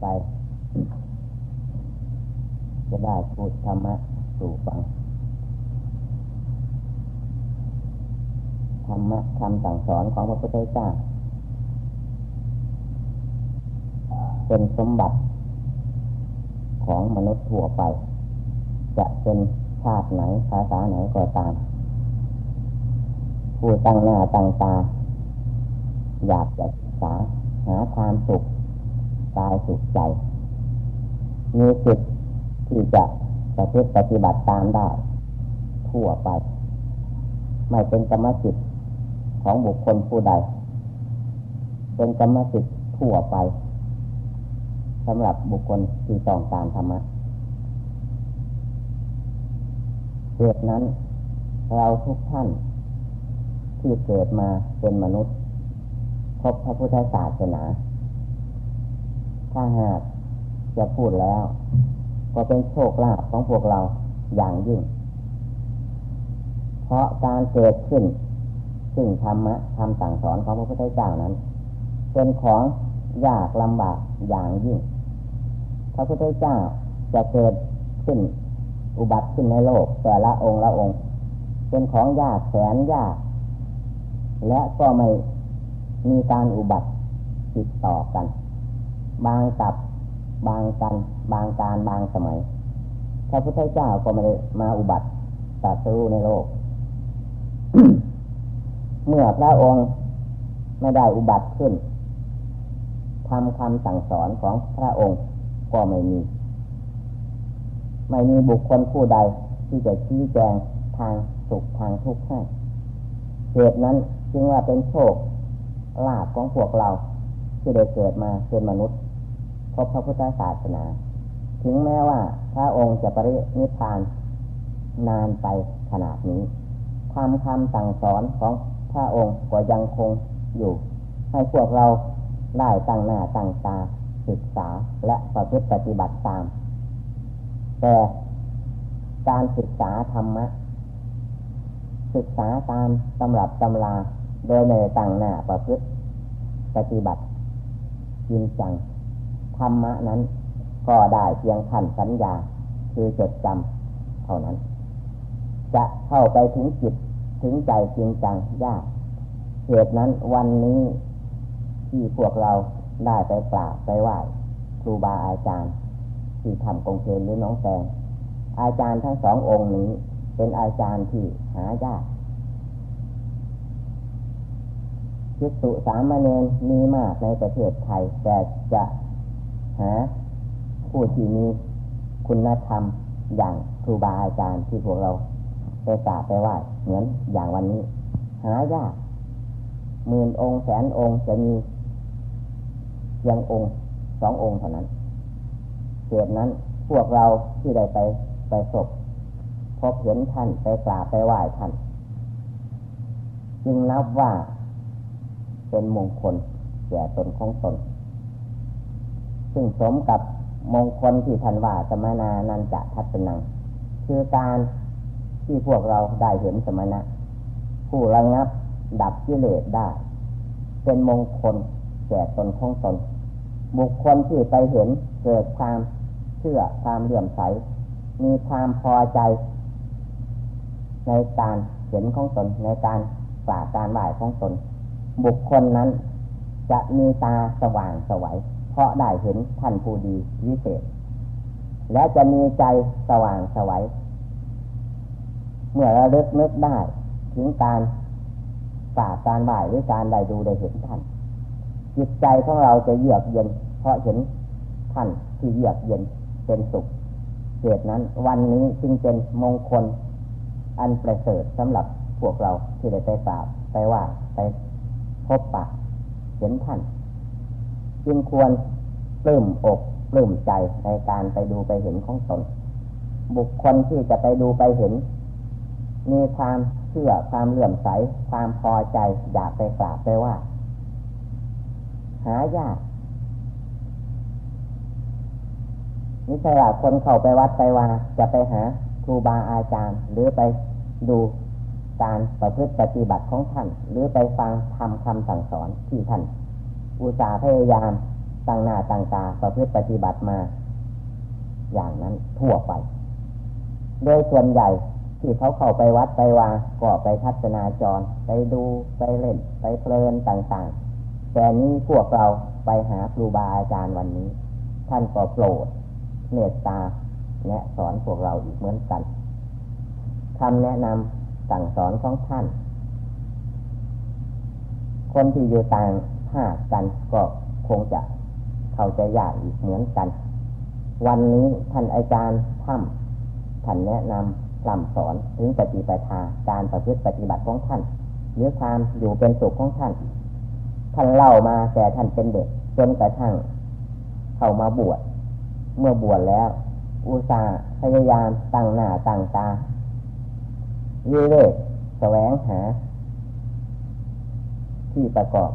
ไป จะได้พูดธรรมะสู่ฟังธรรมะคำสั่งสอนของพระพุทธเจ้าเป็นสมบัติของมนุษย์ทั่วไป จะเป็นชาติไหนภาษาไหนก็ตาม ผู้ตั้งหน้าตั้งตา อยากจะศึกษาหาความสุข กายสุขใจ มีสิทธิ์ที่จะประพฤติปฏิบัติตามได้ ทั่วไป ไม่เป็นกรรมสิทธิ์ของบุคคลผู้ใด เป็นกรรมสิทธิ์ทั่วไปสำหรับบุคคลที่ต้องการธรรมะเหตุนั้น เราทุกท่าน ที่เกิดมาเป็นมนุษย์ พบพระพุทธศาสนา ถ้าหากจะพูดแล้ว ก็เป็นโชคลาภของพวกเราอย่างยิ่ง เพราะการเกิดขึ้น ซึ่งธรรมะคำสั่งสอนของพระพุทธเจ้านั้น เป็นของยากลำบากอย่างยิ่ง พระพุทธเจ้าจะเกิดขึ้นอุบัติขึ้นในโลก แต่ละองค์ละองค์ เป็นของยากแสนยาก และก็ไม่มีการอุบัติติดต่อกัน บางกับบางกัน บางการบางสมัยพระพุทธเจ้าก็ไม่ได้มาอุบัติตัดสู้ในโลก เมื่อพระองค์ไม่ได้อุบัติขึ้นทำคำสั่งสอนของพระองค์ก็ไม่มี ไม่มีบุคคลผู้ใดที่จะชี้แจงทางสุขทางทุกข์ให้เหตุนั้นจึงว่าเป็นโชคลาภของพวกเราที่ได้เกิดมาเป็นมนุษย์ พบพระพุทธศาสนา ถึงแม้ว่าพระองค์จะปรินิพพานนานไปขนาดนี้ทำคำสั่งสอนของพระองค์ก็ยังคงอยู่ ให้พวกเราได้ตั้งหน้าตั้งตาศึกษาและประพฤติปฏิบัติตาม แต่การศึกษาธรรมะ ศึกษาตามตำรับตำราโดยในต่างหน้าประพฤติปฏิบัติจริงจัง รรมะนั้น ก็ได้เพียงขั้นสัญญา คือจดจำเท่านั้น จะเข้าไปถึงจิตถึงใจจริงจังยากเหตุนั้นวันนี้ที่พวกเราได้ไปกราบไปไหว้ครูบาอาจารย์ ที่ทำกงเกนหรือน้องแตงอาจารย์ทั้งสององค์นี้ เป็นอาจารย์ที่หายากคิสุสามเณรมีมากในประเทศไทย แต่จะ หาผู้ที่มีคุณธรรมอย่างครูบาอาจารย์ที่พวกเราไปกราบไปไหว้เหมือนอย่างวันนี้ หายากหมื่นองค์แสนองค์จะมียังองค์สององค์เท่านั้นเหตุนั้นพวกเราที่ได้ไปไปศพพบเห็นท่านไปกราบไปไหว้ท่าน จึงนับว่าเป็นมงคลแก่ตนของตน ซึ่งสมกับมงคลที่ท่านว่าสมนานันจะทัศนัง คือการที่พวกเราได้เห็นสมณะ ผู้ระงับดับกิเลสได้ เป็นมงคลแก่ตนของตน บุคคลที่ไปเห็นเกิดความเชื่อความเลื่อมใส มีความพอใจ ในการเห็นของตนในการฝากการไหวของตน บุคคลนั้นจะมีตาสว่างสวัย เพราะได้เห็นท่านผู้ดีวิเศษ และจะมีใจสว่างสวัยเมื่อเราเลิกนึกได้ ถึงการฝากการไหวหรือการได้ดูได้เห็นท่าน จิตใจของเราจะเยือกเย็น เพราะเห็นท่านที่เยือกเย็นเป็นสุขเหตุนั้นวันนี้จึงเป็นมงคล อันประเสริฐสำหรับพวกเราที่ได้ไปกราบไปว่าไปพบปะเห็นท่าน จึงควรปลื้มอกปลื้มใจในการไปดูไปเห็นของตน บุคคลที่จะไปดูไปเห็น มีความเชื่อความเลื่อมใส ความพอใจอยากไปกราบไปว่า หายากนี่ใช่ว่าคนเข้าไปวัดไปวาจะไปหาครูบาอาจารย์ หรือไปดูการประพฤติปฏิบัติของท่าน หรือไปฟังทำคำสั่งสอนที่ท่าน อุตสาห์พยายามตั้งหน้าตั้งตาประพฤติปฏิบัติมา อย่างนั้นทั่วไป โดยส่วนใหญ่ที่เขาเข้าไปวัดไปวาก็ไปทัศนาจร ไปดูไปเล่น ไปเพลินต่างๆ แต่นี้พวกเราไปหาครูบาอาจารย์วันนี้ ท่านก็โปรดเมตตาแนะสอนพวกเราอีกเหมือนกันคำแนะนำสั่งสอนของท่าน คนที่อยู่ต่าง ภากันก็คงจะเข้าใจยากอีกเหมือนกัน วันนี้ท่านอาจารย์ถ้ำท่านแนะนำลำสอนถึงปฏิปทาการประพฤติปฏิบัติของท่านหรือความอยู่เป็นสุขของท่าน ท่านเล่ามาแต่ท่านเป็นเด็กจนกระทั่งเข้ามาบวชเมื่อบวชแล้ว อุตส่าห์พยายามตั้งหน้าตั้งตาวิเวกแสวงหา ที่ประกอบ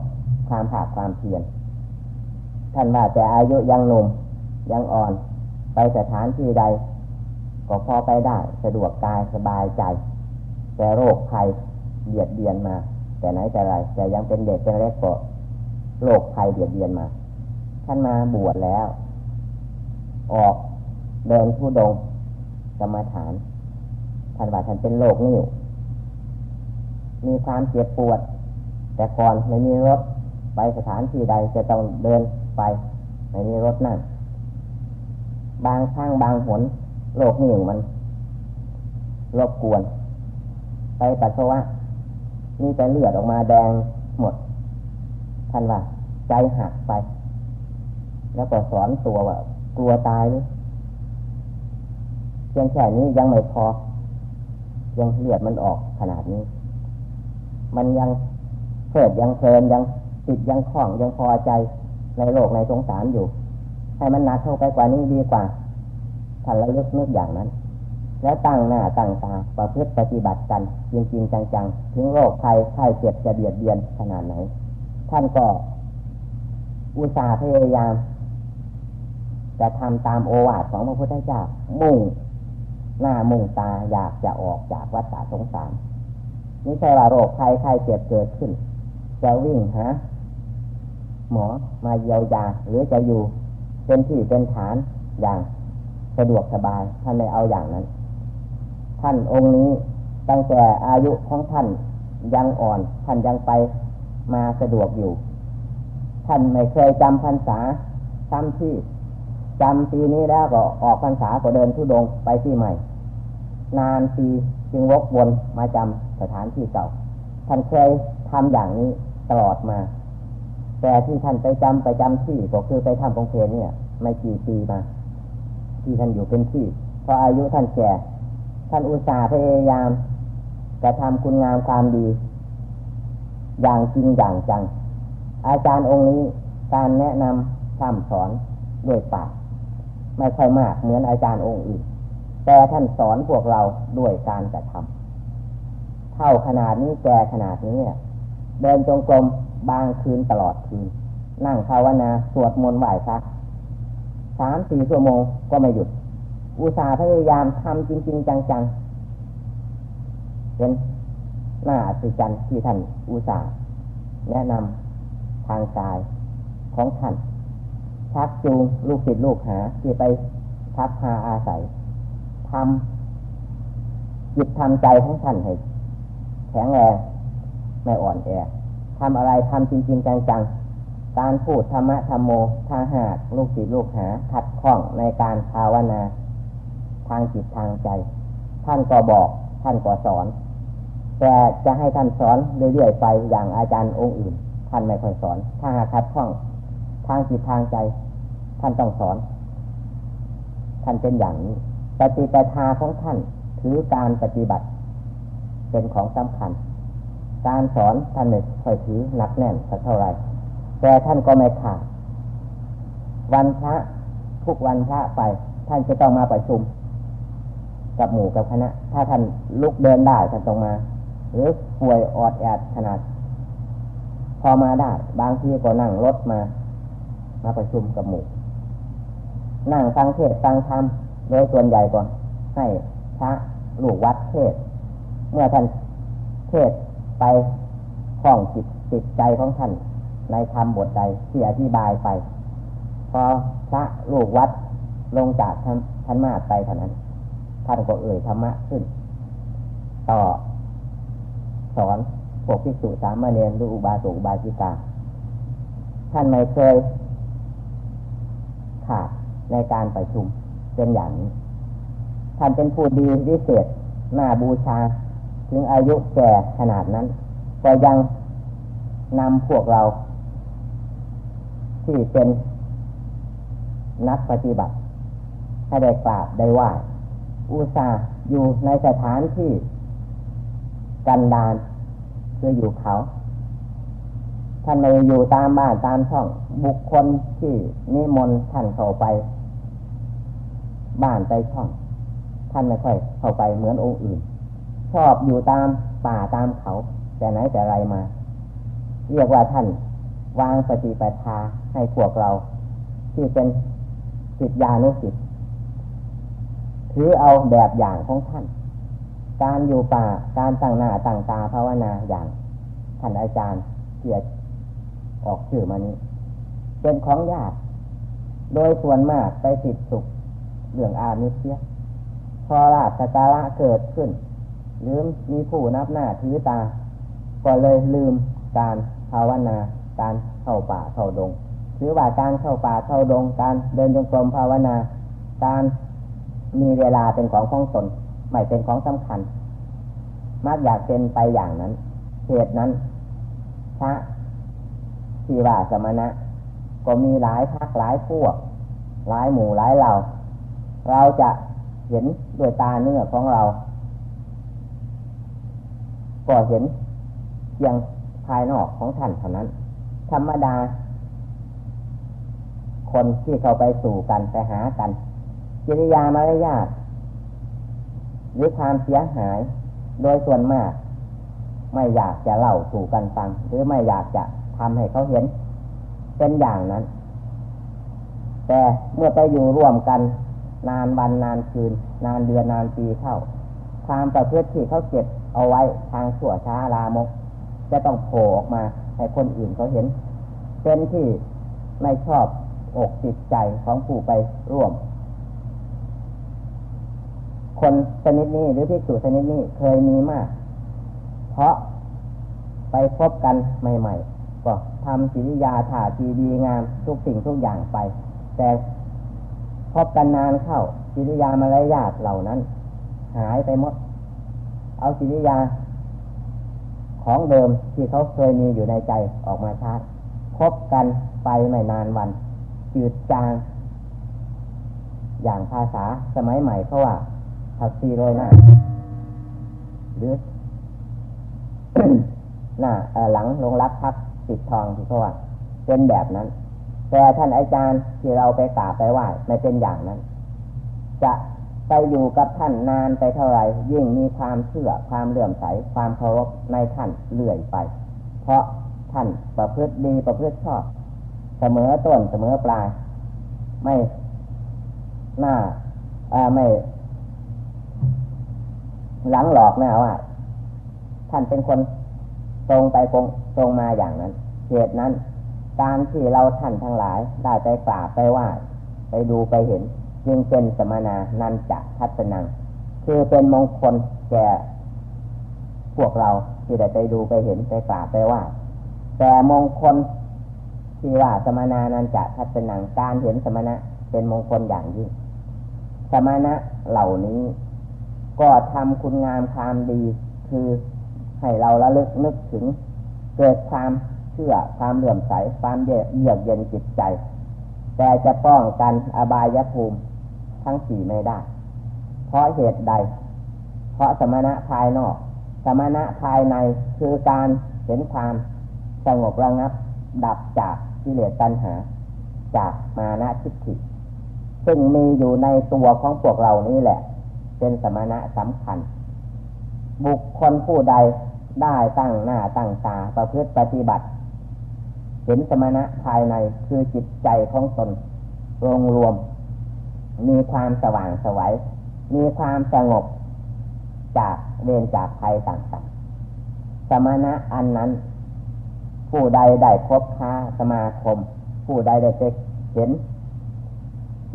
ความผาดความเพียรท่านว่าแต่อายุยังหนุ่มยังอ่อน ไปสถานที่ใด ก็พอไปได้สะดวกกายสบายใจ แต่โรคภัยเบียดเบียนมา แต่ไหนแต่ไรแต่ยังเป็นเด็กเป็นเล็กก็โรคภัยเบียดเบียนมา ท่านมาบวชแล้ว ออกเดินผู้ดงกรรมฐานท่านว่าท่านเป็นโรคนิ่วมีความเจ็บปวด แต่ก่อนไม่มีรถ ไปสถานที่ใดจะต้องเดินไปไม่มีรถนั่งบางข้างบางหนโรคนิ่วมันรบกวน ไปปัสสาวะมีแต่เลือดออกมาแดงหมด ท่านว่า ใจหักไป แล้วก็สอนตัวว่ากลัวตายเพียงแค่นี้ยังไม่พอ ยังเลือดมันออกขนาดนี้ มันยังเพิดยังเพลินยัง ติดยังคล่องยังพอใจในโลกในสงสารอยู่ ให้มันหนักเข้าไปกว่านี้ดีกว่าท่านระลึกนึกอย่างนั้น แล้วตั้งหน้าตั้งตาประพฤติปฏิบัติกัน จริงจริงจังๆ ถึงโรคภัยไข้เจ็บจะเบียดเบียนขนาดไหน ท่านก็ อุตส่าห์พยายามจะทำตามโอวาทของพระพุทธเจ้ามุ่ง หน้ามุ่งตาอยากจะออกจากวัฏสงสารนี่ใช่ว่าโรคภัยไข้เจ็บเกิดขึ้น จะวิ่งหา หมอมาเยียวยาหรือจะอยู่ เป็นที่เป็นฐานอย่างสะดวกสบายท่านไม่เอาอย่างนั้น ท่านองค์นี้ตั้งแต่อายุของท่านยังอ่อน ท่านยังไปมาสะดวกอยู่ ท่านไม่เคยจำพรรษาซ้ำที่จำปีนี้แล้วก็ออกพรรษาก็เดินทุดงไปที่ใหม่ นานปีจึงวกวนมาจำสถานที่เก่า ท่านเคยทำอย่างนี้ตลอดมา แต่ที่ท่านไปจำไปจำที่ก็คือไปทำกองเพลเนี่ย ไม่กี่ปีมา ที่ท่านอยู่เป็นที่พราะอายุท่านแก่ท่านอุตส่าห์พยายามจะทำคุณงามความดี อย่างจริงอย่างจัง อาจารย์องค์นี้การแนะนำคำสอนด้วยปากไม่ค่อยมากเหมือนอาจารย์องค์อื่นแต่ท่านสอนพวกเราด้วยการกระทำเท่าขนาดนี้แก่ขนาดนี้เดินจงกรม บางคืนตลอดคืน นั่งภาวนาสวดมนต์ไหว้พระสามสี่ชั่วโมงก็ไม่หยุด อุตสาห์พยายามทำจริง ๆ จังๆเป็นหน้าอัศจรรย์ที่ท่านอุตสาห์แนะนำทางกายของท่านชักจูงลูกศิษย์ลูกหาที่ไปทักพาอาศัยทำจิตทำใจของท่านให้แข็งแรงไม่อ่อนแอ ทำอะไรทำจริงๆจังๆ การพูดธรรมะธรรมโมทาหากลูกศิษย์ลูกหาขัดข้องในการภาวนาทางจิตทางใจ ท่านก็บอกท่านก็สอน แต่จะให้ท่านสอนเรื่อยๆไปอย่างอาจารย์องค์อื่น ท่านไม่ค่อยสอน ถ้าหากขัดข้องทางจิตทางใจ ท่านต้องสอน ท่านเป็นอย่างนี้ปฏิปทาของท่านถือการปฏิบัติ เป็นของสำคัญ การสอนท่านไม่ค่อยถือหนักแน่นสักเท่าไหร่ แต่ท่านก็ไม่ขาด วันพระทุกวันพระไป ท่านจะต้องมาประชุม กับหมู่กับคณะ ถ้าท่านลุกเดินได้ท่านต้องมา หรือป่วยออดแอดขนาด พอมาได้ บางทีก็นั่งรถมา มาประชุมกับหมู่ นั่งฟังเทศฟังธรรมโดยส่วนใหญ่ก่อนให้พระลูกวัดเทศ เมื่อท่านเทศ ไปคล้องจิตจิตใจของท่าน ในธรรมบทใดที่อธิบายไป พอพระลูกวัดลงจากท่านท่านมาไปเท่านั้น ท่านก็เอ่ยธรรมะขึ้น ต่อ สอนพวกภิกษุสามเณรหรืออุบาสกอุบาสิกา ท่านไม่เคยขาดในการประชุมเป็นอย่างนี้ ท่านเป็นผู้ดีวิเศษหน้าบูชา ถึงอายุแก่ขนาดนั้น ก็ยังนำพวกเรา ที่เป็นนักปฏิบัติ ให้ได้กราบได้ไหว้อุตส่าห์อยู่ในสถานที่กันดานคืออยู่เขาท่านไม่อยู่ตามบ้านตามช่อง บุคคลที่นิมนต์ท่านเข้าไป บ้านไปช่อง ท่านไม่ค่อยเข้าไปเหมือนองค์อื่น ชอบอยู่ตามป่าตามเขา แต่ไหนแต่ไรมา เรียกว่าท่านวางปฏิปทาให้พวกเรา ที่เป็นจิตญาณุสิทธิ์ถือเอาแบบอย่างของท่าน การอยู่ป่าการตั้งหน้าตั้งตาภาวนาอย่าง ท่านอาจารย์เกียรติออกชื่อมานี้ เป็นของยากโดยส่วนมากไปติดสุขเรื่องอามิเสียพอราชการะเกิดขึ้น หรือมีผู้นับหน้าถือตา ก็เลยลืมการภาวนาการเข้าป่าเข้าดงหรือว่าการเข้าป่าเข้าดง การเดินจงกรมภาวนา การมีเวลาเป็นของของตนไม่เป็นของสำคัญมากอยากเป็นไปอย่างนั้นเหตุนั้นพระที่ว่าสมณะ ก็มีหลายพักหลายพวก หลายหมู่หลายเหล่า เราจะเห็นด้วยตาเนื้อของเรา ก็เห็นเพียงภายนอกของท่านเท่านั้น ธรรมดา คนที่เขาไปสู่กันไปหากันกิริยามารยาทหรือความเสียหาย โดยส่วนมาก ไม่อยากจะเล่าสู่กันฟัง หรือไม่อยากจะทำให้เขาเห็น เป็นอย่างนั้น แต่เมื่อไปอยู่ร่วมกัน นานวันนานคืน นานเดือนนานปีเข้า ความประพฤติที่เขาเก็บ เอาไว้ทางชั่วช้าลามก จะต้องโผล่ออกมาให้คนอื่นเขาเห็น เป็นที่ไม่ชอบอกจิตใจของผู้ไปร่วม คนชนิดนี้หรือที่สู่ชนิดนี้เคยมีมาก เพราะไปพบกันใหม่ ๆ ก็ทำกิริยาถ่าทีดีงามทุกสิ่งทุกอย่างไป แต่พบกันนานเข้ากิริยามารยาทเหล่านั้น หายไปหมด เอากิริยาของเดิมที่เขาเคยมีอยู่ในใจออกมาชาร์พบกันไปไม่นานวันจืดจาง อย่างภาษาสมัยใหม่เพราะว่าผักซีโรยหน้าหรือหน้าหลังลงรักพักติดทองที่เขาว่าเป็นแบบนั้น แต่ท่านอาจารย์ที่เราไปกราบไปไหว้ไม่เป็นอย่างนั้น จะ ไปอยู่กับท่านนานไปเท่าไรยิ่งมีความเชื่อความเลื่อมใสความเคารพในท่านเลื่อยไป เพราะท่านประพฤติดีประพฤติชอบ เสมอต้นเสมอปลาย ไม่หน้าไม่ หลังหลอกหน้ว่า ท่านเป็นคนตรงไปตรงตรงมาอย่างนั้นเหตุนั้น การที่เราท่านทั้งหลายได้ไปกราบไปไหว้ไปดูไปเห็น จึงเป็นสมนานันจะทัศนัง คือเป็นมงคลแก่พวกเราที่ได้ไปดูไปเห็นไปกราบไปไหว้แต่มงคลที่ว่าสมนานันจะทัศนังการเห็นสมณะเป็นมงคลอย่างยิ่งสมณะเหล่านี้ ก็ทำคุณงามความดี คือให้เราระลึกนึกถึง เกิดความเชื่อความเลื่อมใสความเยือกเย็นจิตใจ แต่จะป้องกันอบายภูมิ ทั้งสี่ไม่ได้ เพราะเหตุใด เพราะสมณะภายนอก สมณะภายในคือการเห็นความสงบระงับ ดับจากกิเลสตัณหา จากมานะทิฏฐิ ซึ่งมีอยู่ในตัวของพวกเรานี้แหละ เป็นสมณะสำคัญ บุคคลผู้ใดได้ตั้งหน้าตั้งตาประพฤติปฏิบัติ เห็นสมณะภายในคือจิตใจของตนรวมรวม มีความสว่างสวัยมีความสงบจากเวรจากภัยต่างๆ สมณะอันนั้น ผู้ใดได้พบค้าสมาคม ผู้ใดได้เห็น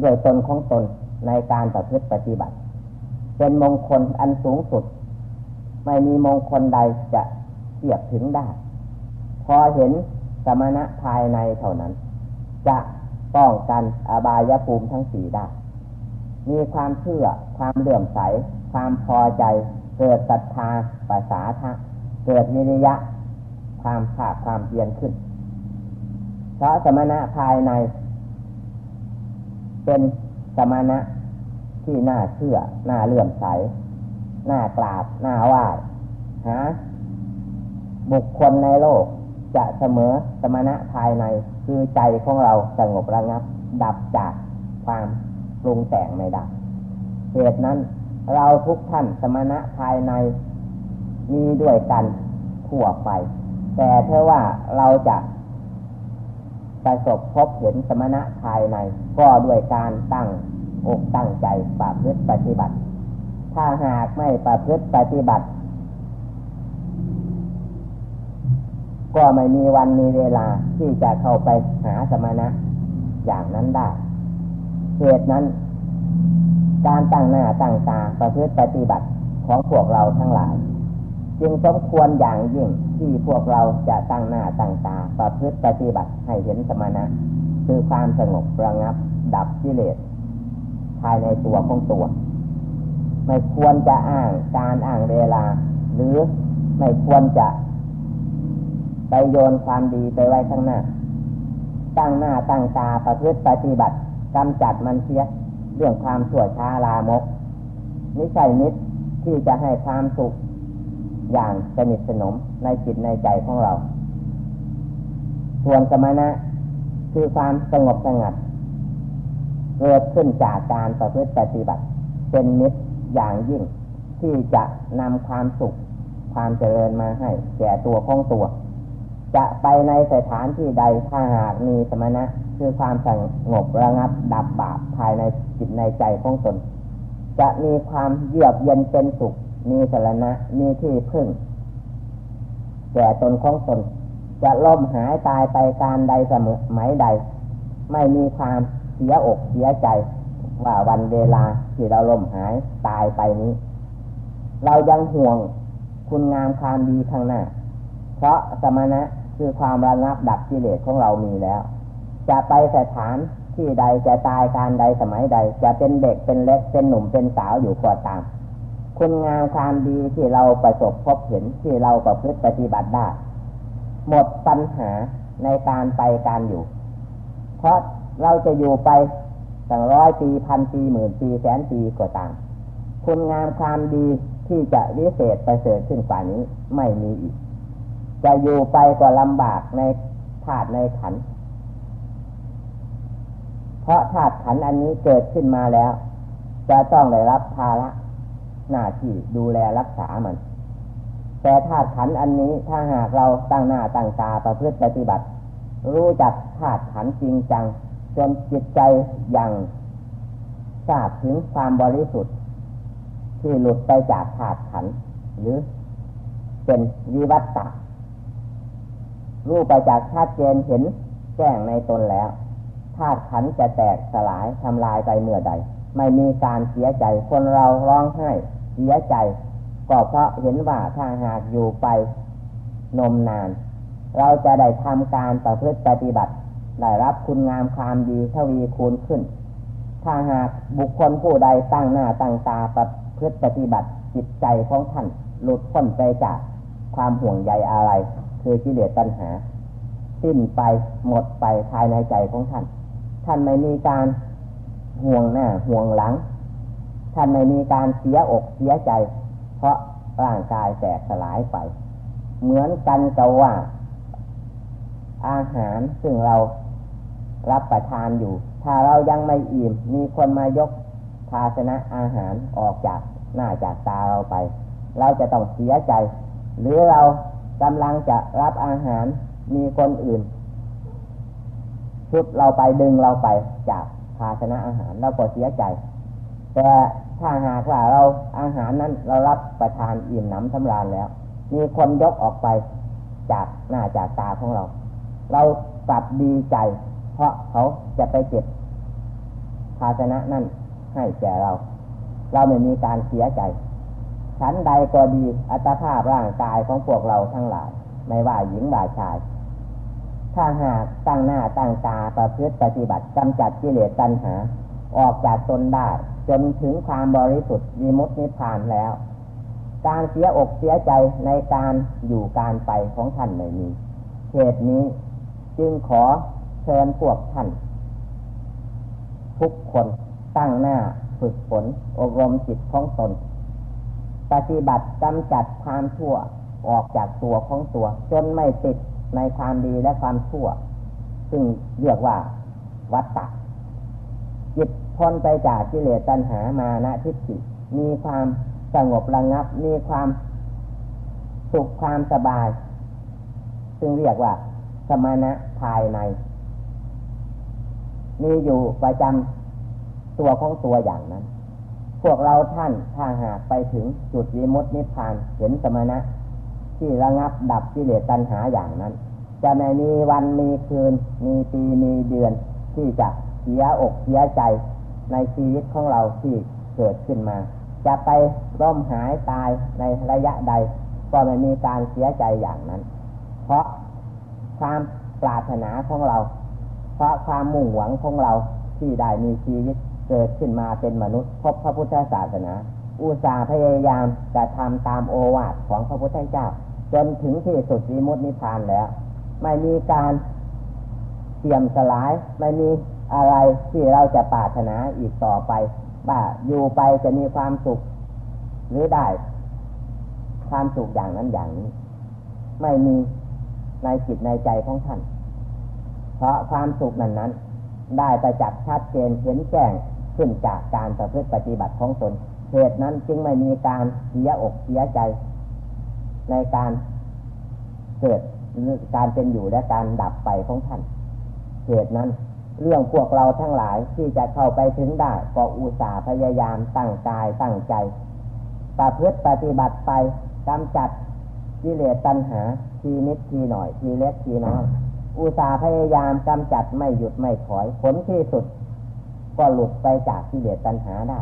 ด้วยตนของตนในการประพฤติปฏิบัติ เป็นมงคลอันสูงสุด ไม่มีมงคลใดจะเทียบถึงได้ พอเห็นสมณะภายในเท่านั้น จะป้องกันอบายภูมิทั้งสี่ได้ มีความเชื่อ ความเลื่อมใส ความพอใจ เกิดศรัทธาภาษาทะเกิดวิริยะ ความภาคความเพียรขึ้น เพราะสมณะภายใน เป็นสมณะที่น่าเชื่อ น่าเลื่อมใส น่ากราบ น่าไหว้หาบุคคลในโลกจะเสมอสมณะภายใน คือใจของเราสงบระงับ ดับจากความ ปรุงแต่งไม่ได้เหตุนั้นเราทุกท่านสมณะภายใน มีด้วยกันทั่วไป แต่เท่ว่าเราจะประสบพบเห็นสมณะภายใน ก็ด้วยการตั้งอกตั้งใจปฏิบัติปฏิบัติ ถ้าหากไม่ประพฤติปฏิบัติ ก็ไม่มีวันมีเวลาที่จะเข้าไปหาสมณะอย่างนั้นได้ เหตุนั้น การตั้งหน้าตั้งตาประพฤติปฏิบัติของพวกเราทั้งหลาย จึงสมควรอย่างยิ่งที่พวกเราจะตั้งหน้าตั้งตาประพฤติปฏิบัติให้เห็นสมณะ คือความสงบระงับ ดับกิเลสภายในตัวของตัว ไม่ควรจะอ้างการอ้างเวลา หรือไม่ควรจะไปโยนความดีไปไว้ข้างหน้า ตั้งหน้าตั้งตาประพฤติปฏิบัติ กำจัดมันเสียเรื่องความชั่วช้าลามก นิสัยนิดที่จะให้ความสุขอย่างสนิทสนมในจิตในใจของเรา ส่วนสมณะคือความสงบสงัด เกิดขึ้นจากการประพฤติปฏิบัติ เป็นนิดอย่างยิ่งที่จะนำความสุข ความเจริญมาให้แก่ตัวของตัว จะไปในสถานที่ใดถ้าหากมีสมณะ คือความสงบระงับดับบาปภายในจิตในใจของตน จะมีความเยือกเย็นเป็นสุข มีสรณะมีที่พึ่งแก่ตนของตน จะล่มหายตายไปการใดเสมอไหมใด ไม่มีความเสียอกเสียใจ ว่าวันเวลาที่เราล่มหายตายไปนี้ เรายังห่วงคุณงามความดีข้างหน้า เพราะสมณะ คือความระงับดับกิเลสของเรามีแล้ว จะไปสถานที่ใดจะตายการใดสมัยใด จะเป็นเด็กเป็นเล็กเป็นหนุ่มเป็นสาวอยู่ก็ตาม คุณงามความดีที่เราประสบพบเห็นที่เราประพฤติปฏิบัติได้หมดปัญหาในการไปการอยู่ เพราะเราจะอยู่ไปสังร้อยปีพันปีหมื่นปีแสนปีก็ตาม คุณงามความดีที่จะวิเศษไปเสริฐขึ้นกว่านี้ไม่มีอีก จะอยู่ไปก็ลำบากในธาตุในขัน เพราะธาตุขันอันนี้เกิดขึ้นมาแล้ว จะต้องได้รับภาระหน้าที่ดูแลรักษามัน แต่ธาตุขันอันนี้ถ้าหากเราตั้งหน้าตั้งตาประพฤติปฏิบัติ รู้จักธาตุขันจริงจัง จนจิตใจอย่างทราบถึงความบริสุทธิ์ ที่หลุดไปจากธาตุขันหรือเป็นวิวัตตา รู้ไปจากชาติเจนเห็นแจ้งในตนแล้วธาตุขันจะแตกสลายทำลายไปเมื่อใด ไม่มีการเสียใจคนเราร้องไห้เสียใจ ก็เพราะเห็นว่าถ้าหากอยู่ไปนมนาน เราจะได้ทำการประพฤติปฏิบัติ ได้รับคุณงามความดีทวีคูณขึ้น ถ้าหากบุคคลผู้ใดตั้งหน้าตั้งตาประพฤติปฏิบัติจิตใจของท่านหลุดพ้นไปจากความห่วงใยอะไร คือกิเลสตัณหาสิ้นไปหมดไปภายในใจของท่าน ท่านไม่มีการห่วงหน้าห่วงหลัง ท่านไม่มีการเสียอกเสียใจ เพราะร่างกายแตกสลายไป เหมือนกันกับว่า อาหารซึ่งเรารับประทานอยู่ ถ้าเรายังไม่อิ่มมีคนมายกภาชนะอาหารออกจากหน้าจากตาเราไป เราจะต้องเสียใจ หรือเรา กำลังจะรับอาหารมีคนอื่น ชุดเราไปดึงเราไปจากภาชนะอาหารเราก็เสียใจ แต่ถ้าหากว่าเราอาหารนั้นเรารับประทานอิ่มหนำสำราญแล้ว มีคนยกออกไปจากหน้าจากตาของเรา เรากลับดีใจ เพราะเขาจะไปเก็บภภาชนะนั่นให้แก่เรา เราไม่มีการเสียใจ ชั้นใดก็ดี อัตภาพร่างกายของพวกเราทั้งหลาย ไม่ว่าหญิงว่าชาย ถ้าหากตั้งหน้าตั้งตาประพฤติปฏิบัติกำจัดกิเลสตัณหา ออกจากตนได้ จนถึงความบริสุทธิ์มีมุตนิพพานแล้ว การเสียอกเสียใจในการอยู่การไปของท่านไม่มีเหตุนี้จึงขอเชิญพวกท่าน ทุกคนตั้งหน้าฝึกฝนอบรมจิตของตน ปฏิบัติกำจัดความชั่วออกจากตัวของตัว จนไม่ติดในความดีและความชั่ว ซึ่งเรียกว่าวัตตะจิตพ้นไปจากกิเลสตัณหามานะทิฏฐิมีความสงบระงับ มีความสุขความสบาย ซึ่งเรียกว่า สมณะภายใน มีอยู่ประจำตัวของตัวอย่างนั้น พวกเราท่านถ้าหากไปถึงจุดวิมุตตินิพพานเห็นสมณะ ที่ระงับดับกิเลสตัณหาอย่างนั้น จะไม่มีวันมีคืน มีปีมีเดือน ที่จะเสียอกเสียใจในชีวิตของเราที่เกิดขึ้นมา จะไปร่มหายตายในระยะใด ก็ไม่มีการเสียใจอย่างนั้น เพราะความปรารถนาของเรา เพราะความมุ่งหวังของเราที่ได้มีชีวิต เกิดขึ้นมาเป็นมนุษย์พบพระพุทธศาสนา อุตสาห์พยายามจะทำตามโอวาทของพระพุทธเจ้า จนถึงที่สุดวิมุตตินิพพานแล้ว ไม่มีการเสี่ยมสลาย ไม่มีอะไรที่เราจะปรารถนาอีกต่อไปว่าอยู่ไปจะมีความสุข หรือได้ ความสุขอย่างนั้นอย่างนี้ ไม่มีในจิตในใจของท่าน เพราะความสุขนั้นนั้น ได้ประจักษ์ชัดเจนเห็นแจ้ง ขึ้นจากการประพฤติปฏิบัติของตนเหตุนั้นจึงไม่มีการเสียอกเสียใจ ในการเกิดการเป็นอยู่และการดับไปของท่านเหตุนั้น เรื่องพวกเราทั้งหลายที่จะเข้าไปถึงได้ก็อุตส่าห์พยายามตั้งกายตั้งใจประพฤติปฏิบัติไปกำจัดกิเลสตัณหา ทีนิดทีหน่อยทีเล็กทีน้อยอุตส่าห์พยายามกำจัดไม่หยุดไม่ถอยผลที่สุด ก็หลุดไปจากกิเลสตัณหาได้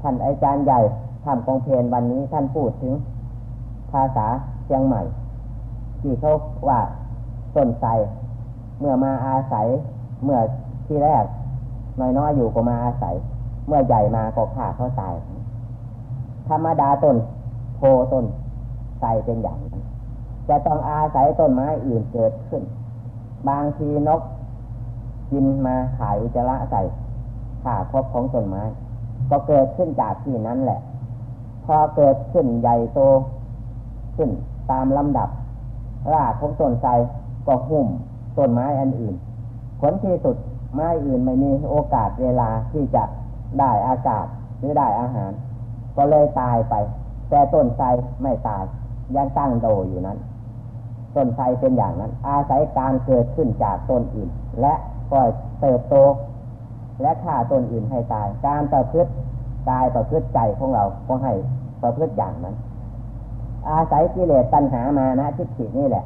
ท่านอาจารย์ใหญ่ทำกองเพลนวันนี้ท่านพูดถึง ภาษาเชียงใหม่ ที่เขาว่าต้นไทรเมื่อมาอาศัยเมื่อที่แรกน้อยๆอยู่ก็มาอาศัย เมื่อใหญ่มาก็ฆ่าเขาตาย ธรรมดาต้นโพต้นไทรเป็นอย่างนั้นจะต้องอาศัยต้นไม้อื่นเกิดขึ้น บางทีนก กินมาถ่ายอุจจาระใส่ข่าครบของต้นไม้ ก็เกิดขึ้นจากที่นั้นแหละ พอเกิดขึ้นใหญ่โต ขึ้นตามลำดับ รากของต้นไทรก็หุ้มต้นไม้อันอื่น ผลที่สุดไม้อื่นไม่มีโอกาสเวลาที่จะได้อากาศหรือได้อาหาร ก็เลยตายไป แต่ต้นไทรไม่ตาย ยังตั้งโดอยู่นั้น ต้นไทรเป็นอย่างนั้น อาศัยการเกิดขึ้นจากต้นอื่น และ ก็เติบโต และฆ่าตนอื่นให้ตาย การประพฤติกายประพฤติใจของเราก็ให้ประพฤติอย่างนั้น อาศัยกิเลสตัณหามานะทิฏฐินี่แหละ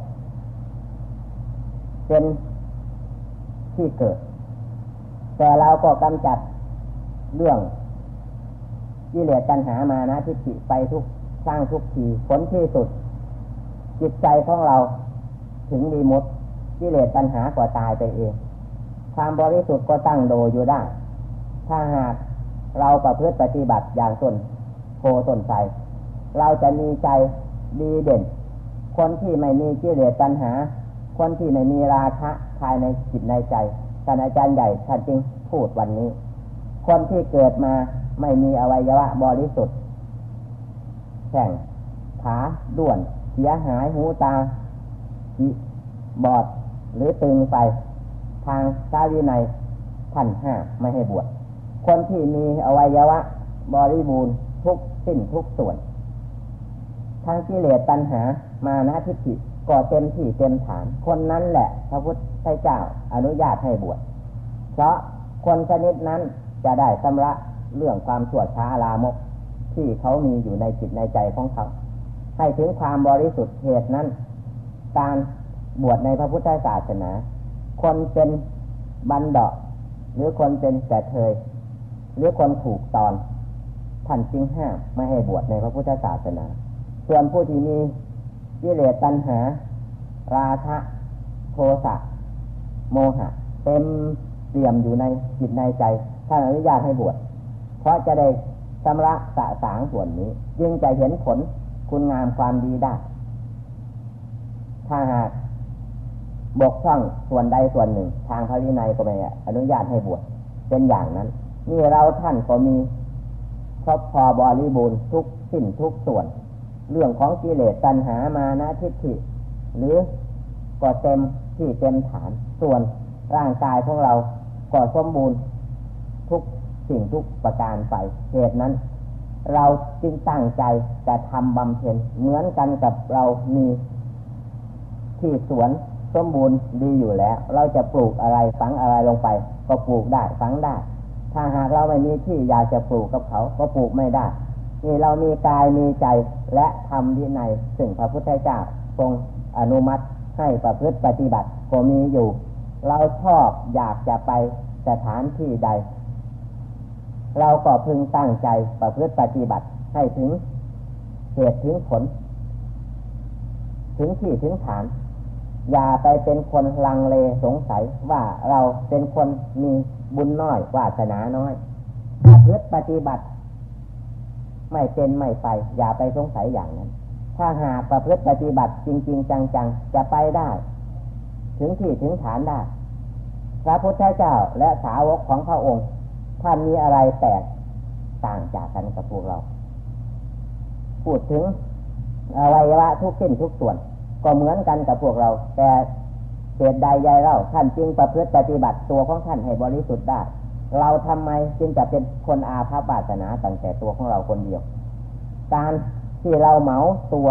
เป็นที่เกิด แต่เราก็กำจัดเรื่องกิเลสตัณหามานะทิฏฐิไปทุกสร้างทุกทีผลที่สุด จิตใจของเราถึงดีมดกิเลสตัณหาก็ตายไปเอง ความบริสุทธิ์ก็ตั้งโดอยู่ได้ ถ้าหากเราประพฤติปฏิบัติอย่างตนโพตนใจเราจะมีใจดีเด่น คนที่ไม่มีกิเลสตัณหา คนที่ไม่มีราคะภายในจิตในใจท่านอาจารย์ใหญ่ท่านจึงพูดวันนี้ คนที่เกิดมาไม่มีอวัยวะบริสุทธิ์แข่งขาด้วน เสียหายหูตาบอดหรือตึงไป ทางสาวินัยท่านห้าไม่ให้บวช คนที่มีอวัยวะ บริบูรณ์ทุกสิ้นทุกส่วนทางกิเลสตัณหามานะทิฏฐิก็เต็มที่เต็มฐาน คนนั้นแหละ พระพุทธเจ้าอนุญาตให้บวช เพราะคนชนิดนั้นจะได้ชำระเรื่องความชั่วช้าลามก ที่เขามีอยู่ในจิตในใจของเขา ให้ถึงความบริสุทธิ์เหตุนั้น การบวชในพระพุทธศาสนา คนเป็นบันดาหรือคนเป็นแก่เทยหรือคนถูกตอนท่านจึงห้ามไม่ให้บวชในพระพุทธศาสนา ส่วนผู้ที่มีกิเลสตัณหา ราคะโทสะโมหะ เต็มเตี่ยมอยู่ในจิตในใจ ท่านอนุญาตให้บวชเพราะจะได้ชำระสะสางส่วนนี้ จึงจะเห็นผลคุณงามความดีได้ ถ้าหาก บกพร่องส่วนใดส่วนหนึ่ง ทางพระวินัยก็ไม่อนุญาตให้บวชเป็นอย่างนั้น นี่เราท่านก็มีครอบพอบริบูรณ์ทุกสิ่งทุกส่วน เรื่องของกิเลสตัณหามานะทิฏฐิ หรือก็เต็มที่เต็มฐานส่วนร่างกายของเราก็สมบูรณ์ทุกสิ่งทุกประการไปเหตุนั้น เราจึงตั้งใจจะทำบำเพ็ญเหมือนกันกับเรามีที่สวน สมบูรณ์ดีอยู่แล้ว เราจะปลูกอะไรฝังอะไรลงไป ก็ปลูกได้ฝังได้ ถ้าหากเราไม่มีที่อยากจะปลูกกับเขา ก็ปลูกไม่ได้นี่เรามีกายมีใจและทำวินัยซึ่งพระพุทธเจ้าทรงอนุมัติให้ประพฤติปฏิบัติก็มีอยู่ เราชอบอยากจะไปสถานที่ใด เราก็พึงตั้งใจประพฤติปฏิบัติให้ถึงเหตุถึงผล ถึงที่ถึงฐาน อย่าไปเป็นคนลังเลสงสัยว่าเราเป็นคนมีบุญน้อยวาสนาน้อยประพฤติปฏิบัติ ไม่เป็นไม่ไป อย่าไปสงสัยอย่างนั้น ถ้าหากประพฤติปฏิบัติจริง ๆ จังๆ จะไปได้ ถึงที่ถึงฐานได้ พระพุทธเจ้าและสาวกของพระองค์ท่านมีอะไรแตกต่างจากกันกับพวกเรา พูดถึงอวัยวะทุกสิ้นทุกส่วน ก็เหมือนกันกับพวกเรา แต่เหตุใดยายเราท่านจึงประพฤติปฏิบัติตัวของท่านให้บริสุทธิ์ได้ เราทำไมจึงจะเป็นคนอาภัพบาสนาตั้งแต่ตัวของเราคนเดียว การที่เราเหมาตัว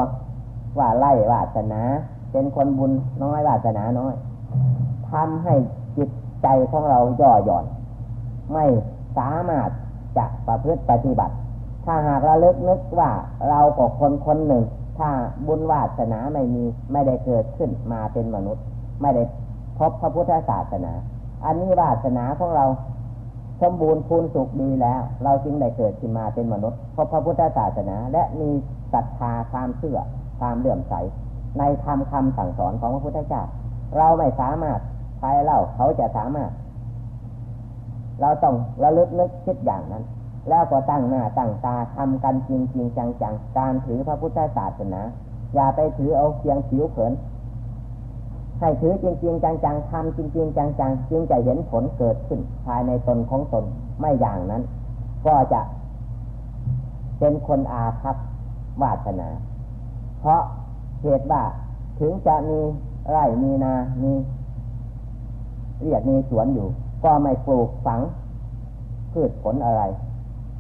ว่าไล่วาสนา เป็นคนบุญน้อยวาสนาน้อยทำให้จิตใจของเราย่อหย่อน ไม่สามารถจะประพฤติปฏิบัติ ถ้าหากเราเลิกนึกว่าเราก็คนคนหนึ่ง ถ้าบุญวาสนาไม่มีไม่ได้เกิดขึ้นมาเป็นมนุษย์ ไม่ได้พบพระพุทธศาสนา อันนี้วาสนาของเราสมบูรณ์พูนสุขดีแล้ว เราจึงได้เกิดขึ้นมาเป็นมนุษย์พบพระพุทธศาสนา และมีศรัทธาความเชื่อความเลื่อมใส ในธรรมคำสั่งสอนของพระพุทธเจ้าเราไม่สามารถใครเล่าเขาจะสามารถ เราต้องระลึกนึกคิดอย่างนั้น แล้วก็ตั้งหน้าตั้งตาทำกันจริงจริงจังจังการถือพระพุทธศาสนาอย่าไปถือเอาเพียงผิวเผิน ให้ถือจริงจริงจังจังทำจริงจริงจังจังจึงจะเห็นผลเกิดขึ้นภายในตนของตนไม่อย่างนั้น ก็จะเป็นคนอาภัพวาสนา เพราะเหตุว่าถึงจะมีไร่มีนา มีเรียกมีสวนอยู่ ก็ไม่ปลูกฝังพืชผลอะไร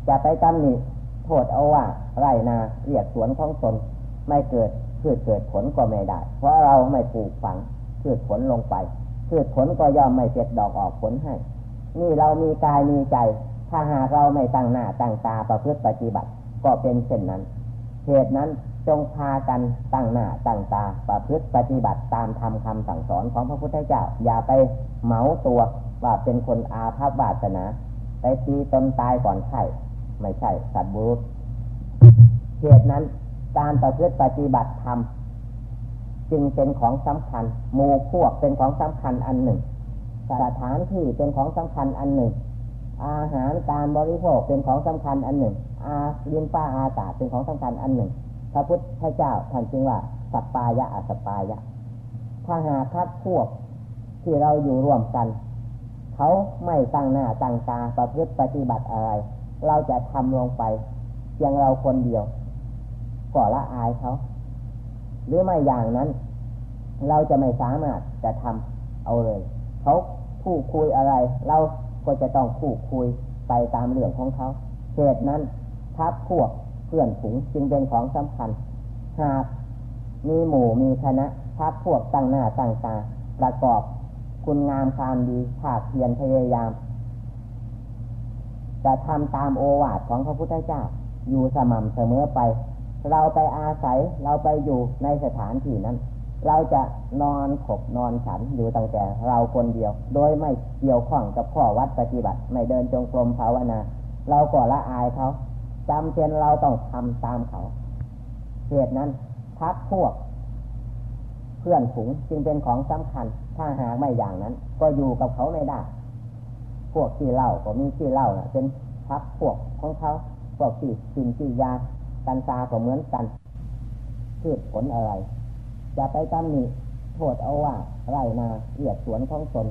จะไปตำหนิโทษเอาว่าไรนาเรียกสวนของตนไม่เกิดพืชเกิดผลก็ไม่ได้ เพราะเราไม่ปลูกฝังพืชผลลงไปพืชผลก็ย่อมไม่เก็ดดอกออกผลให้ นี่เรามีกายมีใจ ถ้าหากเราไม่ตั้งหน้าตั้งตาประพฤติปฏิบัติ ก็เป็นเช่นนั้นเหตุนั้นจงพากันตั้งหน้าตั้งตาประพฤติปฏิบัติตามธรรมคาสั่งสอนของพระพุทธเจ้า อย่าไปเหมาตัวว่าเป็นคนอาภัพบาสนา ไปตีตนตายก่อนไข่ ไม่ใช่สัตว์บุรุษเหตุนั้นการประพฤติปฏิบัติธรรมจึงเป็นของสำคัญหมู่พวกเป็นของสำคัญอันหนึ่งสถานที่เป็นของสำคัญอันหนึ่ง อาหารการบริโภคเป็นของสำคัญอันหนึ่ง อาลินป้าอากาศเป็นของสำคัญอันหนึ่ง พระพุทธเจ้าท่านจึงว่าสัปปายะอสปายะ ถ้าหากพักพวกที่เราอยู่ร่วมกัน เขาไม่ตั้งหน้าตั้งตาประพฤติปฏิบัติอะไร เราจะทำลงไปเพียงเราคนเดียวก่อละอายเขาหรือไม่อย่างนั้น เราจะไม่สามารถจะทำเอาเลยเขาคู่คุยอะไร เราก็จะต้องคู่คุยไปตามเรื่องของเขาเหตุนั้นทับพวกเพื่อนฝูงจึงเป็นของสำคัญ หากมีหมู่มีคณะทับพวกตั้งหน้าตั้งตาประกอบคุณงามความดีภาคเพียรพยายาม จะทำตามโอวาทของพระพุทธเจ้า อยู่สม่ำเสมอไป เราไปอาศัยเราไปอยู่ในสถานที่นั้น เราจะนอนขบนอนฉันอยู่ตั้งแต่เราคนเดียว โดยไม่เกี่ยวข้องกับข้อวัดปฏิบัติ ไม่เดินจงกรมภาวนา เราก็ละอายเขาจำเป็นเราต้องทำตามเขาเหตุนั้นพักพวก เพื่อนฝูงจึงเป็นของสำคัญ ถ้าหากไม่อย่างนั้น ก็อยู่กับเขาไม่ได้ พวกที่เล่าก็มีที่เล่าเป็นพักพวกของเขาพวกที่กินที่ยากันตาก็เหมือนกันพืชผลอะไรจะไปตำหนิโทษเอาว่าไรนาเอียดสวนของตน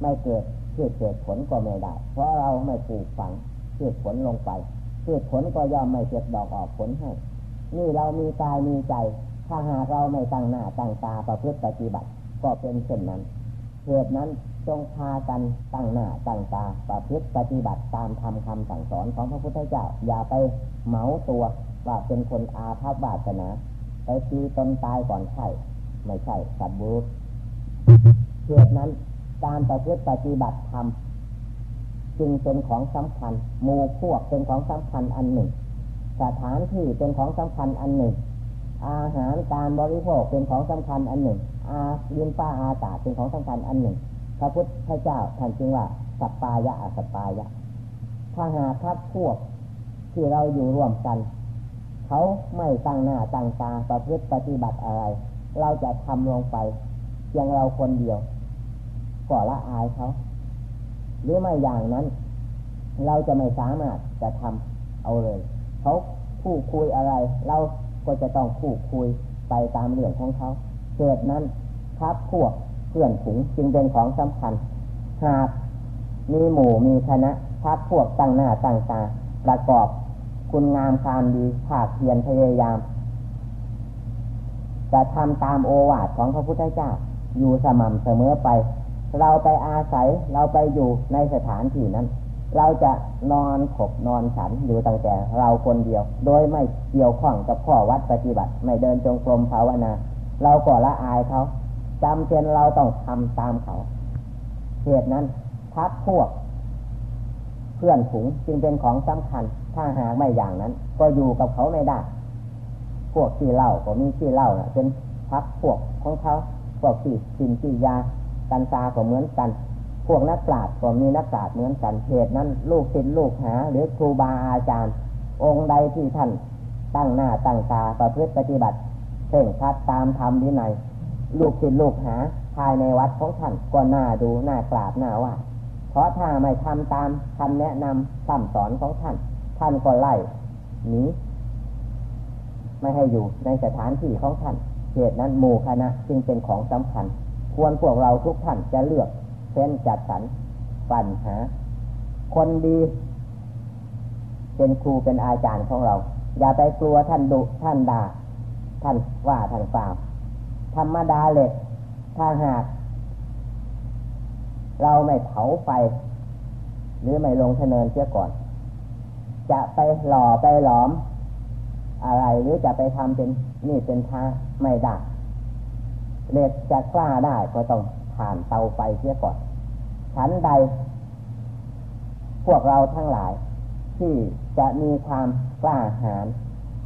ไม่เกิดเกิดเกิดผลก็ไม่ได้ เพราะเราไม่ปลูกฝังเกิดผลลงไปเกิดผลก็ย่อมไม่เกิดดอกออกผลให้ นี่เรามีกายมีใจ ถ้าหากเราไม่ตั้งหน้าตั้งตาประพฤติปฏิบัติ ก็เป็นเช่นนั้นเหตุนั้น จงพากันตั้งหน้าตั้งตาประพฤติปฏิบัติตามธรรมคำสั่งสอนของพระพุทธเจ้า อย่าไปเหมาตัวว่าเป็นคนอาภัพบาสนาไปตีตนตายก่อนไข่ไม่ใช่สัตว์บุรุษเหตุนั้นการประพฤติปฏิบัติธรรมจึงเป็นของสำคัญหมู่พวกเป็นของสำคัญอันหนึ่ง สถานที่เป็นของสำคัญอันหนึ่ง อาหารการบริโภคเป็นของสำคัญอันหนึ่ง อายินป้าอากาศเป็นของสำคัญอันหนึ่ง พระพุทธเจ้าท่านจึงว่าสัปปายะอสัปปายะ ถ้าหาทับพวกที่เราอยู่ร่วมกัน เขาไม่ตั้งหน้าตั้งตาประพฤติปฏิบัติอะไร เราจะทำลงไปเพียงเราคนเดียวก็ละอายเขา หรือไม่อย่างนั้น เราจะไม่สามารถจะทำเอาเลย เขาคู่คุยอะไร เราก็จะต้องคู่คุยไปตามเรื่องของเขา เกิดนั้นครับพวก เพื่อนถุงจึงเป็นของสำคัญ หากมีหมู่มีคณะพักพวกตั้งหน้าตั้งตาประกอบคุณงามความดีภาคเพียรพยายาม จะทำตามโอวาทของพระพุทธเจ้า อยู่สม่ำเสมอไป เราไปอาศัยเราไปอยู่ในสถานที่นั้น เราจะนอนขบนอนฉันอยู่ตั้งแต่เราคนเดียว โดยไม่เกี่ยวข้องกับข้อวัดปฏิบัติ ไม่เดินจงกรมภาวนา เราก็ละอายเขา จำเป็นเราต้องทำตามเขา เหตุนั้นพักพวก เพื่อนฝูงจึงเป็นของสำคัญ ถ้าหากไม่อย่างนั้น ก็อยู่กับเขาไม่ได้ พวกที่เล่าก็มีที่เล่าเป็นพักพวกของเขา พวกที่สินที่ยากันตาก็เหมือนกัน พวกนักปราชญ์ก็มีนักปราชญ์เหมือนกันเหตุนั้น ลูกศิษย์ลูกหา หรือครูบาอาจารย์ องค์ใดที่ท่านตั้งหน้าตั้งตาประพฤติปฏิบัติเพ่งคัดตามธรรมวินัย ลูกศิษย์ลูกหา ภายในวัดของท่านก็น่าดูน่ากราบน่าว่าเพราะถ้าไม่ทำตามคำแนะนำคำสอนของท่าน ท่านก็ไล่หนีไม่ให้อยู่ในสถานที่ของท่านเหตุนั้นหมู่คณะจึงเป็นของสำคัญ ควรพวกเราทุกท่านจะเลือกเส้นจัดสรรปัญหา คนดี เป็นครูเป็นอาจารย์ของเรา อย่าไปกลัวท่านดุท่านด่าท่านว่าท่านฝ่าว ธรรมดาเหลยถ้าหาก เราไม่เผาไฟ หรือไม่ลงทเนินเสียก่อน จะไปหล่อไปหลอม อะไรหรือจะไปทำเป็นนี่เป็นท่าไม่ได้เด็กจะกล้าได้ก็ต้องผ่านเตาไฟเสียก่อนชั้นใด พวกเราทั้งหลาย ที่จะมีความกล้าหาญ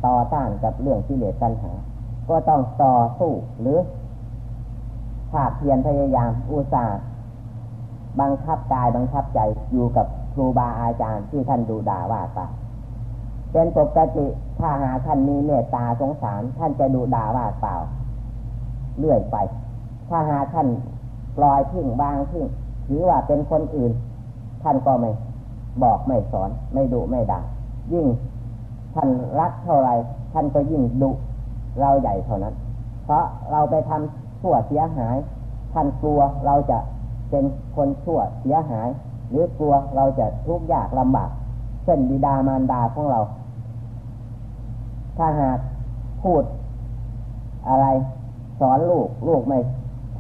ต่อต้านกับเรื่องที่เหลสตัญหา ก็ต้องต่อสู้หรือภาคเพียรพยายามอุตส่าห์บังคับกายบังคับใจอยู่กับครูบาอาจารย์ที่ท่านดูด่าว่าตาเป็นปกติถ้าหาท่านมีเมตตาสงสาร ท่านจะดูด่าว่าเปล่า เลื่อยไป ถ้าหาท่านปล่อยทิ้งบางทิ้งถือว่าเป็นคนอื่น ท่านก็ไม่บอกไม่สอน ไม่ดุไม่ด่ายิ่งท่านรักเท่าไรท่านก็ยิ่งดุ เราใหญ่เท่านั้น เพราะเราไปทำชั่วเสียหายท่านกลัวเราจะเป็นคนชั่วเสียหาย หรือกลัวเราจะทุกข์ยากลำบากเช่นบิดามารดาของเรา ถ้าหากพูดอะไรสอนลูกลูกไม่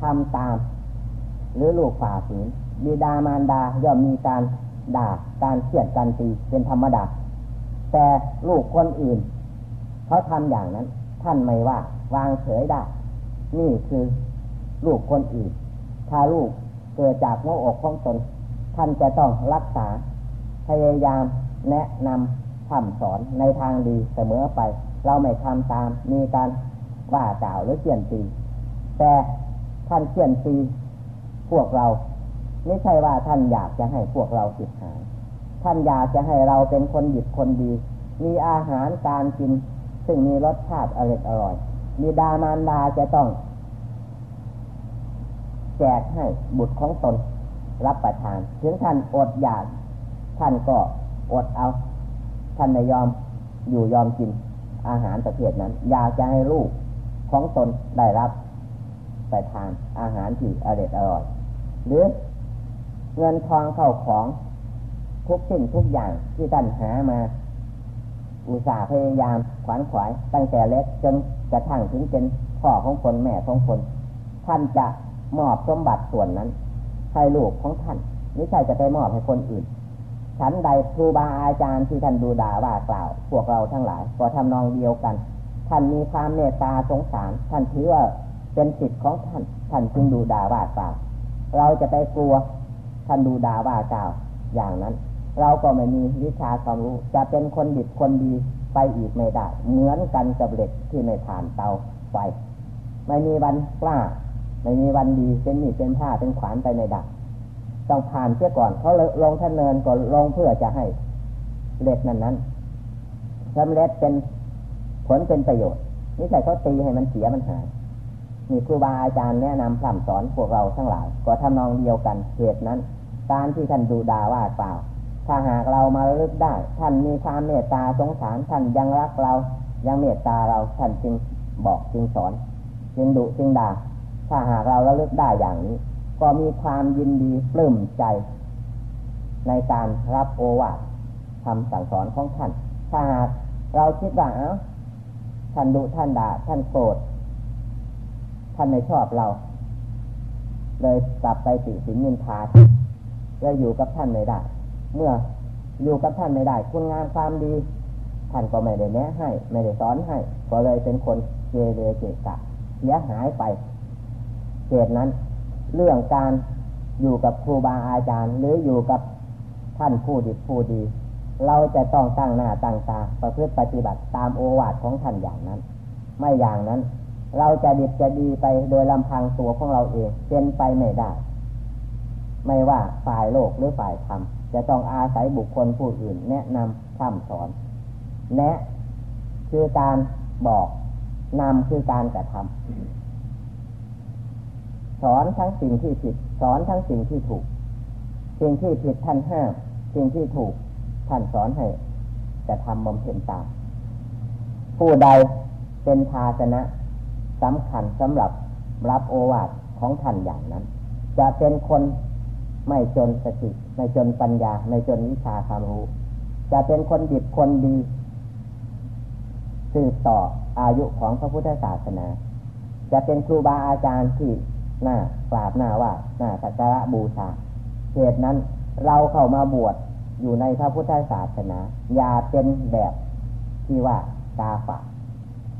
ทำตาม หรือลูกฝ่าฝืนบิดามารดาย่อมมีการด่าการเสียดการตีเป็นธรรมดาแต่ลูกคนอื่น เขาทำอย่างนั้น ท่านไม่ว่าวางเฉยได้ นี่คือลูกคนอื่น ถ้าลูกเกิดจากหัวอกของตน ท่านจะต้องรักษา พยายามแนะนำคำสอนในทางดีเสมอไป เราไม่ทำตาม มีการว่าก่าวหรือเปลี่ยนตี แต่ท่านเขียนตีพวกเรา ไม่ใช่ว่าท่านอยากจะให้พวกเราสิทหาย ท่านอยากจะให้เราเป็นคนหยิบคนดี มีอาหารการกิน ซึ่งมีรสชาติอร่อยอร่อยมีดามานดาจะต้อง แจกให้บุตรของตนรับประทาน ถึงท่านอดอยาก ท่านก็อดเอา ท่านไม่ยอมอยู่ยอมกินอาหารประเภทนั้น อยากจะให้ลูกของตนได้รับไปทานอาหารที่อร่อยอร่อย หรือเงินทองเข้าของทุกสิ่งทุกอย่างที่ท่านหามา อุตส่าห์พยายามขวนขวายตั้งแต่เล็กจนกระทั่งถึงเป็นพ่อของคนแม่ของคน ท่านจะมอบสมบัติส่วนนั้นให้ลูกของท่านไม่ใช่จะไปมอบให้คนอื่นฉันใดครูบาอาจารย์ที่ท่านดูด่าว่ากล่าว พวกเราทั้งหลายก็ทำนองเดียวกัน ท่านมีความเมตตาสงสาร ท่านถือว่าเป็นสิทธิ์ของท่าน ท่านจึงดูด่าว่ากล่าว เราจะไปกลัวท่านดูด่าว่ากล่าวอย่างนั้น เราก็ไม่มีวิชาความรู้ จะเป็นคนดิบคนดีไปอีกไม่ได้ เหมือนกันกับเหล็กที่ไม่ผ่านเตาไฟไม่มีวันกล้า ไม่มีวันดีเป็นมีดเป็นผ้าเป็นขวานไปไม่ได้ต้องผ่านเสียก่อนเขาลงท่านเนินก็ลงเพื่อจะให้เหล็กนั้นนั้นสำเร็จเป็นผลเป็นประโยชน์นี่ใส่เขาตีให้มันเสียมันหายมีครูบาอาจารย์แนะนำพร่ำสอนพวกเราทั้งหลายก็ทำนองเดียวกันเหตุนั้น การที่ท่านดูดาว่าเปล่า ถ้าหากเรามาลึกได้ ท่านมีความเมตตาสงสารท่านยังรักเรา ยังเมตตาเราท่านจึงบอกจึงสอนจึงดุจึงด่าถ้าหากเราระลึกได้อย่างนี้ ก็มีความยินดีปลื้มใจ ในการรับโอวาทคำสั่งสอนของท่าน ถ้าหากเราคิดว่าเอ้าท่านดุท่านด่าท่านโกรธท่านไม่ชอบเรา เลยกลับไปติสินนินทาจะอยู่กับท่านไม่ได้ เมื่ออยู่กับท่านไม่ได้ คุณงามความดี ท่านก็ไม่ได้แนะให้ ไม่ได้สอนให้ ก็เลยเป็นคนเกเรเกะกะเสียหายไปเหตุนั้น เรื่องการอยู่กับครูบาอาจารย์ หรืออยู่กับท่านผู้ดีผู้ดี เราจะต้องตั้งหน้าตั้งตาประพฤติปฏิบัติตามโอวาทของท่านอย่างนั้น ไม่อย่างนั้น เราจะดีจะดีไปโดยลำพังตัวของเราเองเป็นไปไม่ได้ ไม่ว่าฝ่ายโลกหรือฝ่ายธรรม จะต้องอาศัยบุคคลผู้อื่น แนะนำข้ามสอนแนะคือการบอกนำคือการกระทำสอนทั้งสิ่งที่ผิด สอนทั้งสิ่งที่ถูก สิ่งที่ผิดท่านห้ามสิ่งที่ถูกท่านสอนให้จะทำบำเพ็ญตามผู้ใดเป็นภาชนะสำคัญสำหรับรับโอวาทของท่านอย่างนั้น จะเป็นคน ไม่จนสติไม่จนปัญญา ไม่จนวิชาความรู้ จะเป็นคนดิบคนดีสืบต่ออายุของพระพุทธศาสนา จะเป็นครูบาอาจารย์ที่หน้ากราบหน้าว่าหน้าสักการะบูชาเหตุนั้นเราเข้ามาบวชอยู่ในพระพุทธศาสนา อย่าเป็นแบบที่ว่ากาฝาก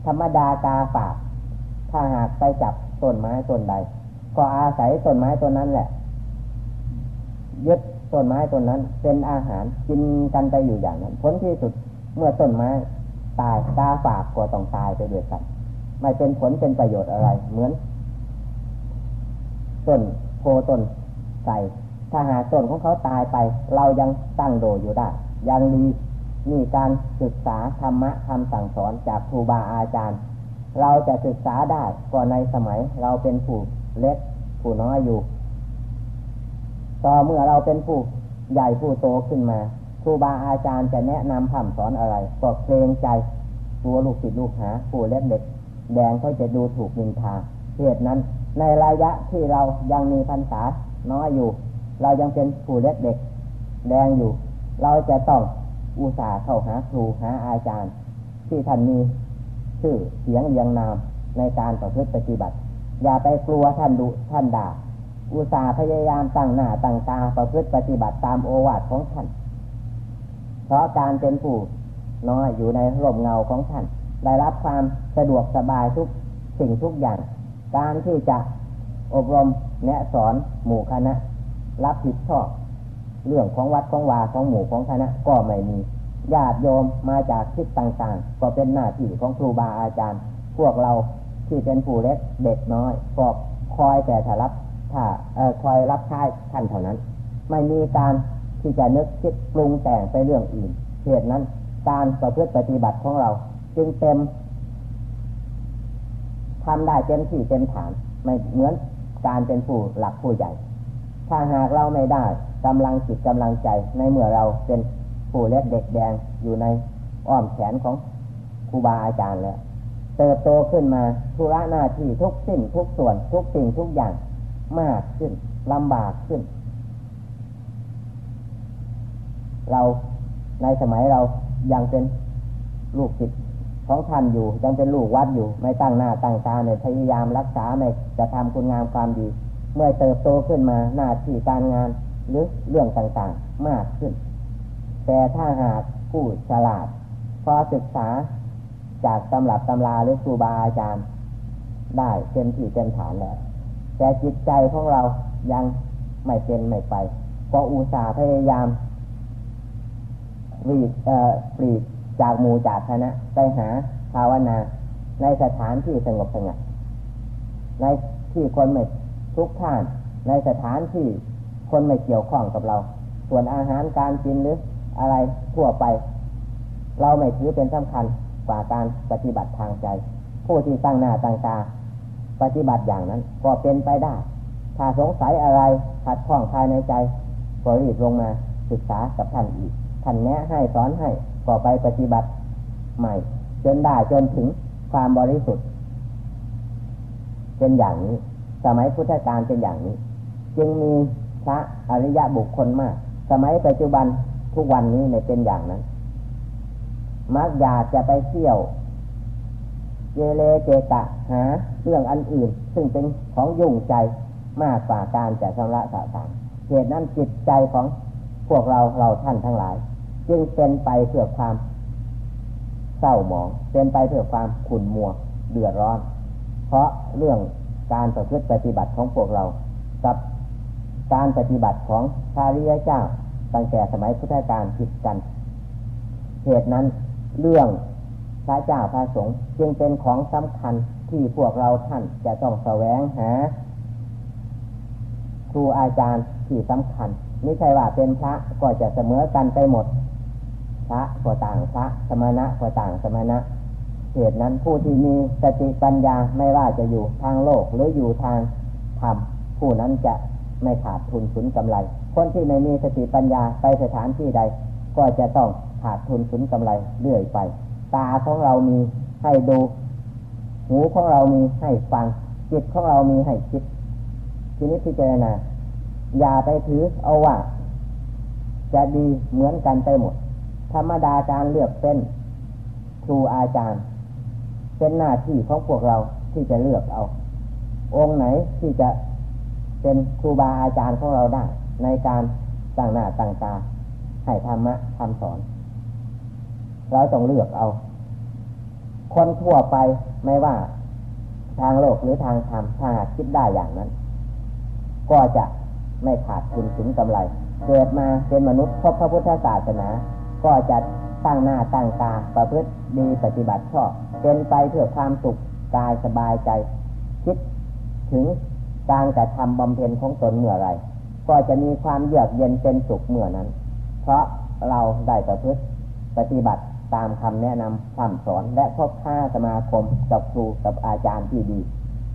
ธรรมดากาฝากถ้าหากไปจับต้นไม้ต้นใด ก็อาศัยต้นไม้ต้นนั้นแหละ ยึดต้นไม้ต้นนั้น เป็นอาหารกินกันไปอยู่อย่างนั้น ผลที่สุดเมื่อต้นไม้ตายกาฝากก็ต้องตายไปด้วยกัน ไม่เป็นผลเป็นประโยชน์อะไร เหมือนต้นโพต้นไก่ถ้าหาต้นของเขาตายไป เรายังตั้งโดอยู่ได้ ยังดีมีการศึกษาธรรมะคำสั่งสอนจากครูบาอาจารย์ เราจะศึกษาได้ก็ในสมัยเราเป็นผู้เล็กผู้น้อยอยู่ ต่อเมื่อเราเป็นผู้ใหญ่ผู้โตขึ้นมาครูบาอาจารย์จะแนะนำคำสอนอะไร ก็เกรงใจตัวลูกศิษย์ลูกหาผู้เล็กเด็ก แดงเขาจะดูถูกนินทาเหตุนั้น ในระยะที่เรายังมีพรรษาน้อยอยู่ เรายังเป็นผู้เล็กเด็ก แดงอยู่ เราจะต้องอุตส่าห์เข้าหาครูหาอาจารย์ ที่ท่านมีชื่อเสียงเรียงนามในการประพฤติปฏิบัติ อย่าไปกลัวท่านดุท่านด่า อุตสาห์พยายามตั้งหน้าตั้งตาประพฤติปฏิบัติตามโอวาทของท่าน เพราะการเป็นผู้น้อยอยู่ในร่มเงาของท่าน ได้รับความสะดวกสบายทุกสิ่งทุกอย่าง การที่จะอบรมแนะสอนหมู่คณะ รับผิดชอบเรื่องของวัดของวาของหมู่ของคณะก็ไม่มีญาติโยมมาจากทิศต่างๆ ก็เป็นหน้าที่ของครูบาอาจารย์ พวกเราที่เป็นผู้เล็กเด็กน้อยก็คอยแต่ถรับ ถ้าอคอยรับใช้ท่านเท่านั้น ไม่มีการที่จะนึกคิดปรุงแต่งไปเรื่องอื่นเหตุนั้น การประพฤติปฏิบัติของเรา จึงเต็มทำได้เต็มที่เต็มฐาน ไม่เหมือนการเป็นผู้หลักผู้ใหญ่ ถ้าหากเราไม่ได้กำลังจิตกำลังใจในเมื่อเราเป็นผู้เล็กเด็กแดงอยู่ในอ้อมแขนของครูบาอาจารย์แล้วเติบโตขึ้นมาธุระหน้าที่ทุกสิ้นทุกส่วนทุกสิ่งทุกอย่าง มากขึ้นลำบากขึ้น เราในสมัยเรายังเป็นลูกศิษย์ของท่านอยู่ ยังเป็นลูกวัดอยู่ ไม่ตั้งหน้าตั้งตาเนี่ยพยายามรักษาไม่จะทำคุณงามความดี เมื่อเติบโตขึ้นมาหน้าที่การงานหรือเรื่องต่างๆมากขึ้น แต่ถ้าหากผู้ฉลาด พอศึกษาจากตำรับตำราหรือครูบาอาจารย์ ได้เต็มที่เต็มฐานแล้ว แต่จิตใจของเรายังไม่เป็นไม่ไป ก็อุตส่าห์พยายามรีดเอ่อปลีกจากหมู่จากคณะไปหาภาวนา ในสถานที่สงบสงัดในที่คนไม่ทุกท่าน ในสถานที่คนไม่เกี่ยวข้องกับเรา ส่วนอาหารการกินหรืออะไรทั่วไป เราไม่ถือเป็นสำคัญกว่าการปฏิบัติทางใจ ผู้ที่ตั้งหน้าตั้งตา ปฏิบัติอย่างนั้น ก็เป็นไปได้ ถ้าสงสัยอะไรขัดข้องภายในใจก็รีบลงมาศึกษากับท่านอีก ท่านแนะให้สอนให้ก็ไปปฏิบัติใหม่ จนได้จนถึงความบริสุทธิ์ เป็นอย่างนี้ สมัยพุทธกาลเป็นอย่างนี้ จึงมีพระอริยะบุคคลมาก สมัยปัจจุบันทุกวันนี้ในเป็นอย่างนั้น มักอยากจะไปเที่ยว เยเลเจกะหาเรื่องอันอื่น ซึ่งเป็นของยุ่งใจมากกว่าการจะชำระสะสางเหตุนั้นจิตใจของพวกเราเราท่านทั้งหลาย จึงเป็นไปเพื่อความเศร้าหมอง เป็นไปเพื่อความขุ่นมัวเดือดร้อน เพราะเรื่องการประพฤติปฏิบัติของพวกเรากับการปฏิบัติของพระริยเจ้าตั้งแต่สมัยพุทธกาลผิดกัน เหตุนั้นเรื่อง พระเจ้าพระสงฆ์จึงเป็นของสำคัญที่พวกเราท่านจะต้องแสวงหาครูอาจารย์ที่สำคัญไม่ใช่ว่าเป็นพระก็จะเสมอกันไปหมด พระก็ต่างพระสมณะก็ต่างสมณะเหตุนั้นผู้ที่มีสติปัญญาไม่ว่าจะอยู่ทางโลกหรืออยู่ทางธรรมผู้นั้นจะไม่ขาดทุนสุนกำไร คนที่ไม่มีสติปัญญาไปสถานที่ใด ก็จะต้องขาดทุนสุนกำไรเรื่อยไป ตาของเรามีให้ดู หูของเรามีให้ฟัง จิตของเรามีให้คิดทีนี้พิจารณาอย่าไปถือเอาว่า จะดีเหมือนกันไปหมด ธรรมดาการเลือกเป็นครูอาจารย์ เป็นหน้าที่ของพวกเราที่จะเลือกเอา องค์ไหนที่จะเป็นครูบาอาจารย์ของเราได้ ในการต่างหน้าต่างตาให้ธรรมะคำสอน เราต้องเลือกเอา คนทั่วไปไม่ว่า ทางโลกหรือทางธรรมถ้าคิดได้อย่างนั้น ก็จะไม่ขาดทุนถึงกำไร เกิดมาเป็นมนุษย์พบพระพุทธศาสนา ก็จะตั้งหน้าตั้งตาประพฤติดีปฏิบัติชอบ เป็นไปเพื่อความสุขกายสบายใจ คิดถึงการกระทำบำเพ็ญของตนเมื่อไร ก็จะมีความเยือกเย็นเป็นสุขเมื่อนั้น เพราะเราได้ประพฤติปฏิบัติ ตามคำแนะนำคำสอนและพบค้าสมาคมกับครูกับอาจารย์ที่ดี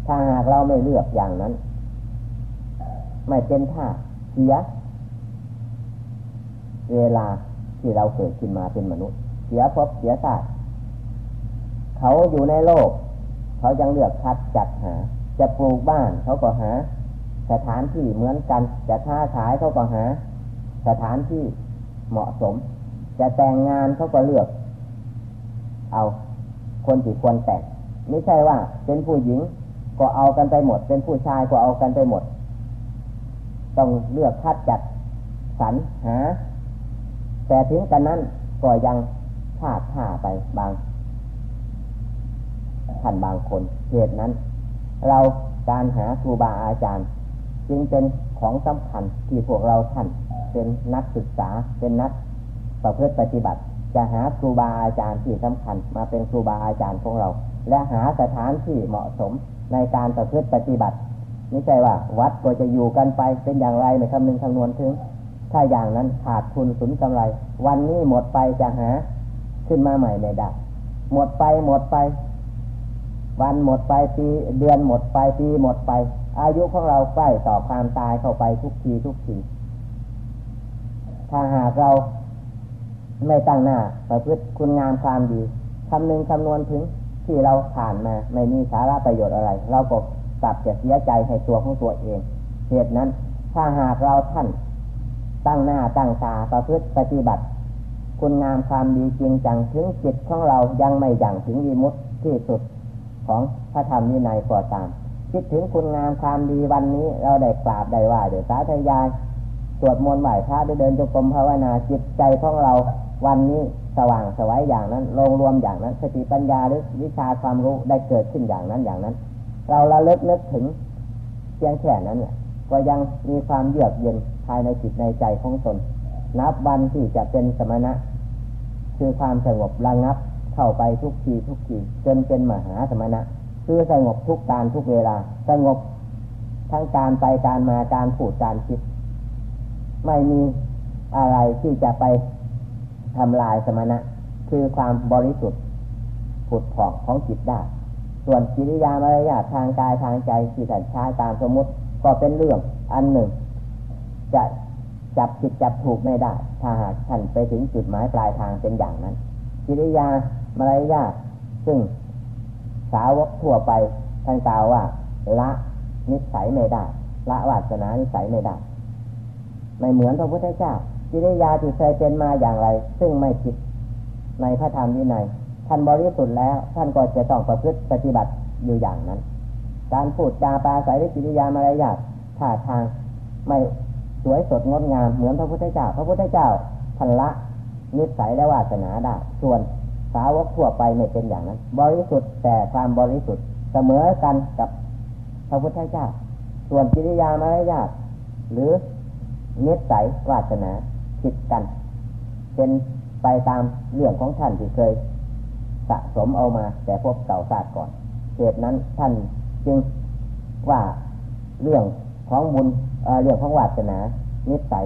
ถ้าหากเราไม่เลือกอย่างนั้น ไม่เป็นท่าเสีย เวลาที่เราเกิดขึ้นมาเป็นมนุษย์ เสียพบเสียชาติเขาอยู่ในโลก เขายังเลือกคัดจัดหา จะปลูกบ้านเขาก็หา สถานที่เหมือนกัน จะค้าขายเขาก็หา สถานที่เหมาะสม จะแต่งงานเขาก็เลือก เอาคนที่ควรแต่งไม่ใช่ว่า เป็นผู้หญิงก็เอากันไปหมด เป็นผู้ชายก็เอากันไปหมด ต้องเลือกคัดจัดสรรหาแต่ถึงกันนั้นก็ยังพลาดท่าไปบางท่านบางคนเหตุนั้น เราการหาครูบาอาจารย์ จึงเป็นของสำคัญที่พวกเราท่านเป็นนักศึกษาเป็นนักประพฤติปฏิบัติ จะหาครูบาอาจารย์ที่สำคัญ มาเป็นครูบาอาจารย์ของเรา และหาสถานที่เหมาะสมในการประพฤติปฏิบัติไม่ใช่ว่า วัดก็จะอยู่กันไปเป็นอย่างไรไม่คำนึงคำนวณถึง ถ้าอย่างนั้นขาดทุนสุนกำไร วันนี้หมดไปจะหาขึ้นมาใหม่ไม่ได้หมดไปหมดไป วันหมดไปปีเดือนหมดไปปีหมดไป อายุของเราใกล้ต่อความตายเข้าไปทุกทีทุกทีถ้าหากเรา ไม่ตั้งหน้าประพฤติคุณงามความดีคำนึงคำนวณถึงที่เราผ่านมาไม่มีสาระประโยชน์อะไร เราก็กลับจะเสียใจให้ตัวของตัวเองเหตุนั้น ถ้าหากเราท่านตั้งหน้าตั้งตาประพฤติปฏิบัติ คุณงามความดีจริงจังถึงจิตของเรายังไม่อย่างถึงวิมุตที่สุดของพระธรรมวินัยก็ตาม คิดถึงคุณงามความดีวันนี้ เราได้กราบได้ไหว้เดี๋ยวสาธยายสวดมนต์ไหว้พระได้เดินจงกรมภาวนาจิตใจของเรา วันนี้สว่างสวัยอย่างนั้นลงรวมอย่างนั้น สติปัญญาหรือวิชาความรู้ได้เกิดขึ้นอย่างนั้นอย่างนั้น เราละลิกนึกถึงเพียงแค่นั้นเนี่ยก็ยังมีความเยือกเย็นภายในจิตในใจของตน นับวันที่จะเป็นสมณะ คือความสงบระงับเข้าไปทุกทีทุกทีจนเป็นมหาสมณะ คือสงบทุกการทุกเวลา สงบทั้งการไปการมาการพูดการคิด ไม่มีอะไรที่จะไป ทำลายสมณะ คือความบริสุทธิ์ผุดผ่องของจิตได้ ส่วนกิริยามารยาททางกายทางใจที่ท่านใช้ตามสมมติก็เป็นเรื่องอันหนึ่ง จะจับผิดจับถูกไม่ได้ ถ้าหากท่านไปถึงจุดหมายปลายทางเป็นอย่างนั้น กิริยามารยาทซึ่งสาวกทั่วไปท่านกล่าวว่า ละนิสัยไม่ได้ ละวาสนานิสัยไม่ได้ ไม่เหมือนพระพุทธเจ้า กิริยาที่เคยเป็นมาอย่างไร ซึ่งไม่ผิดในพระธรรมวินัยท่านบริสุทธิ์แล้ว ท่านก็จะต้องประพฤติปฏิบัติอยู่อย่างนั้น การพูดจาปาศัยกิริยามารยาทท่าทางไม่สวยสดงดงามเหมือนพระพุทธเจ้า พระพุทธเจ้าทันละนิสัยและวาสนาได้ส่วนสาวกทั่วไปไม่เป็นอย่างนั้น บริสุทธิ์แต่ความบริสุทธิ์เสมอกันกับพระพุทธเจ้า ส่วนกิริยามารยาทหรือนิสัยวาสนา ผิดกัน เป็นไปตามเรื่องของท่านที่เคยสะสมเอามา แต่พบเก่าศาสตร์ก่อนเหตุนั้นท่านจึงว่าเรื่องของบุญเรื่องของวาสนา นิสัย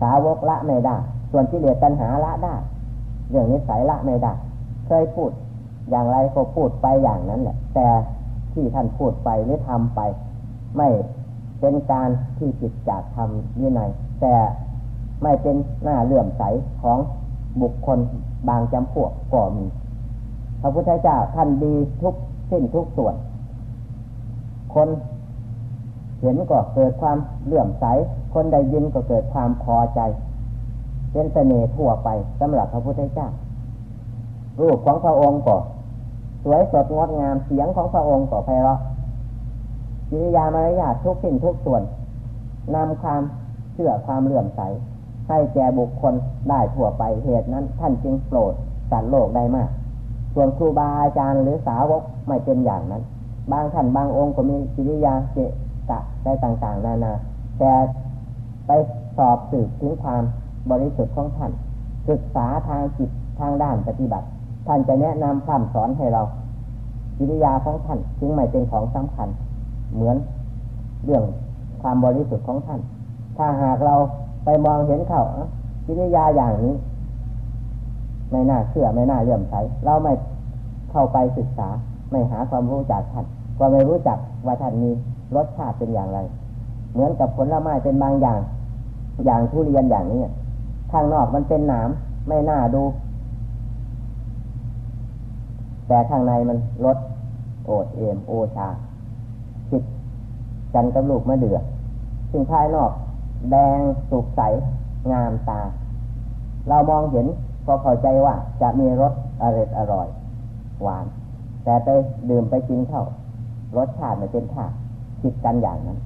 สาวกละไม่ได้ ส่วนที่เหลือตัณหาละได้ เรื่องนิสัยละไม่ได้ เคยพูดอย่างไรก็พูดไปอย่างนั้นแหละ แต่ที่ท่านพูดไปหรือทำไป ไม่เป็นการที่ผิดจากธรรมวินัยแต่ ไม่เป็นหน้าเลื่อมใสของบุคคลบางจำพวกก็มี พระพุทธเจ้าท่านดีทุกสิ้นทุกส่วน คนเห็นก็เกิดความเลื่อมใส คนได้ยินก็เกิดความพอใจ เป็นเสน่ห์ทั่วไปสำหรับพระพุทธเจ้า รูปของพระองค์ก็สวยสดงดงาม เสียงของพระองค์ก็ไพเราะกิริยามารยาททุกสิ่งทุกส่วนนำความเชื่อความเลื่อมใส ให้แก่บุคคลได้ทั่วไปเหตุนั้น ท่านจึงโปรดสัตว์โลกได้มาก ส่วนครูบาอาจารย์หรือสาวกไม่เป็นอย่างนั้น บางท่านบางองค์ก็มีกิริยาเจตะได้ต่างๆ นานาแต่ไปสอบสืบถึงความบริสุทธิ์ของท่าน ศึกษาทางจิตทางด้านปฏิบัติ ท่านจะแนะนำคำสอนให้เรากิริยาของท่านจึงไม่เป็นของสำคัญ เหมือนเรื่องความบริสุทธิ์ของท่าน ถ้าหากเรา ไปมองเห็นเขากิริยาอย่างนี้ ไม่น่าเชื่อไม่น่าเลื่อมใสเราไม่เข้าไปศึกษา ไม่หาความรู้จากท่านก็ไม่รู้จักว่าท่านมีรสชาติเป็นอย่างไร เหมือนกับผลไม้เป็นบางอย่าง อย่างทุเรียนอย่างนี้ข้างนอกมันเป็นหนามไม่น่าดู แต่ข้างในมันรสโอดเอมโอชาคิดกันกับลูกมะเดื่อซึ่งภายนอก แดงสุกใส งามตา เรามองเห็นก็เข้าใจว่าจะมีรสอร่อยอร่อย หวาน แต่ไปดื่มไปกินเข้ารสชาติมันเป็นท่าคิดกันอย่างนั้น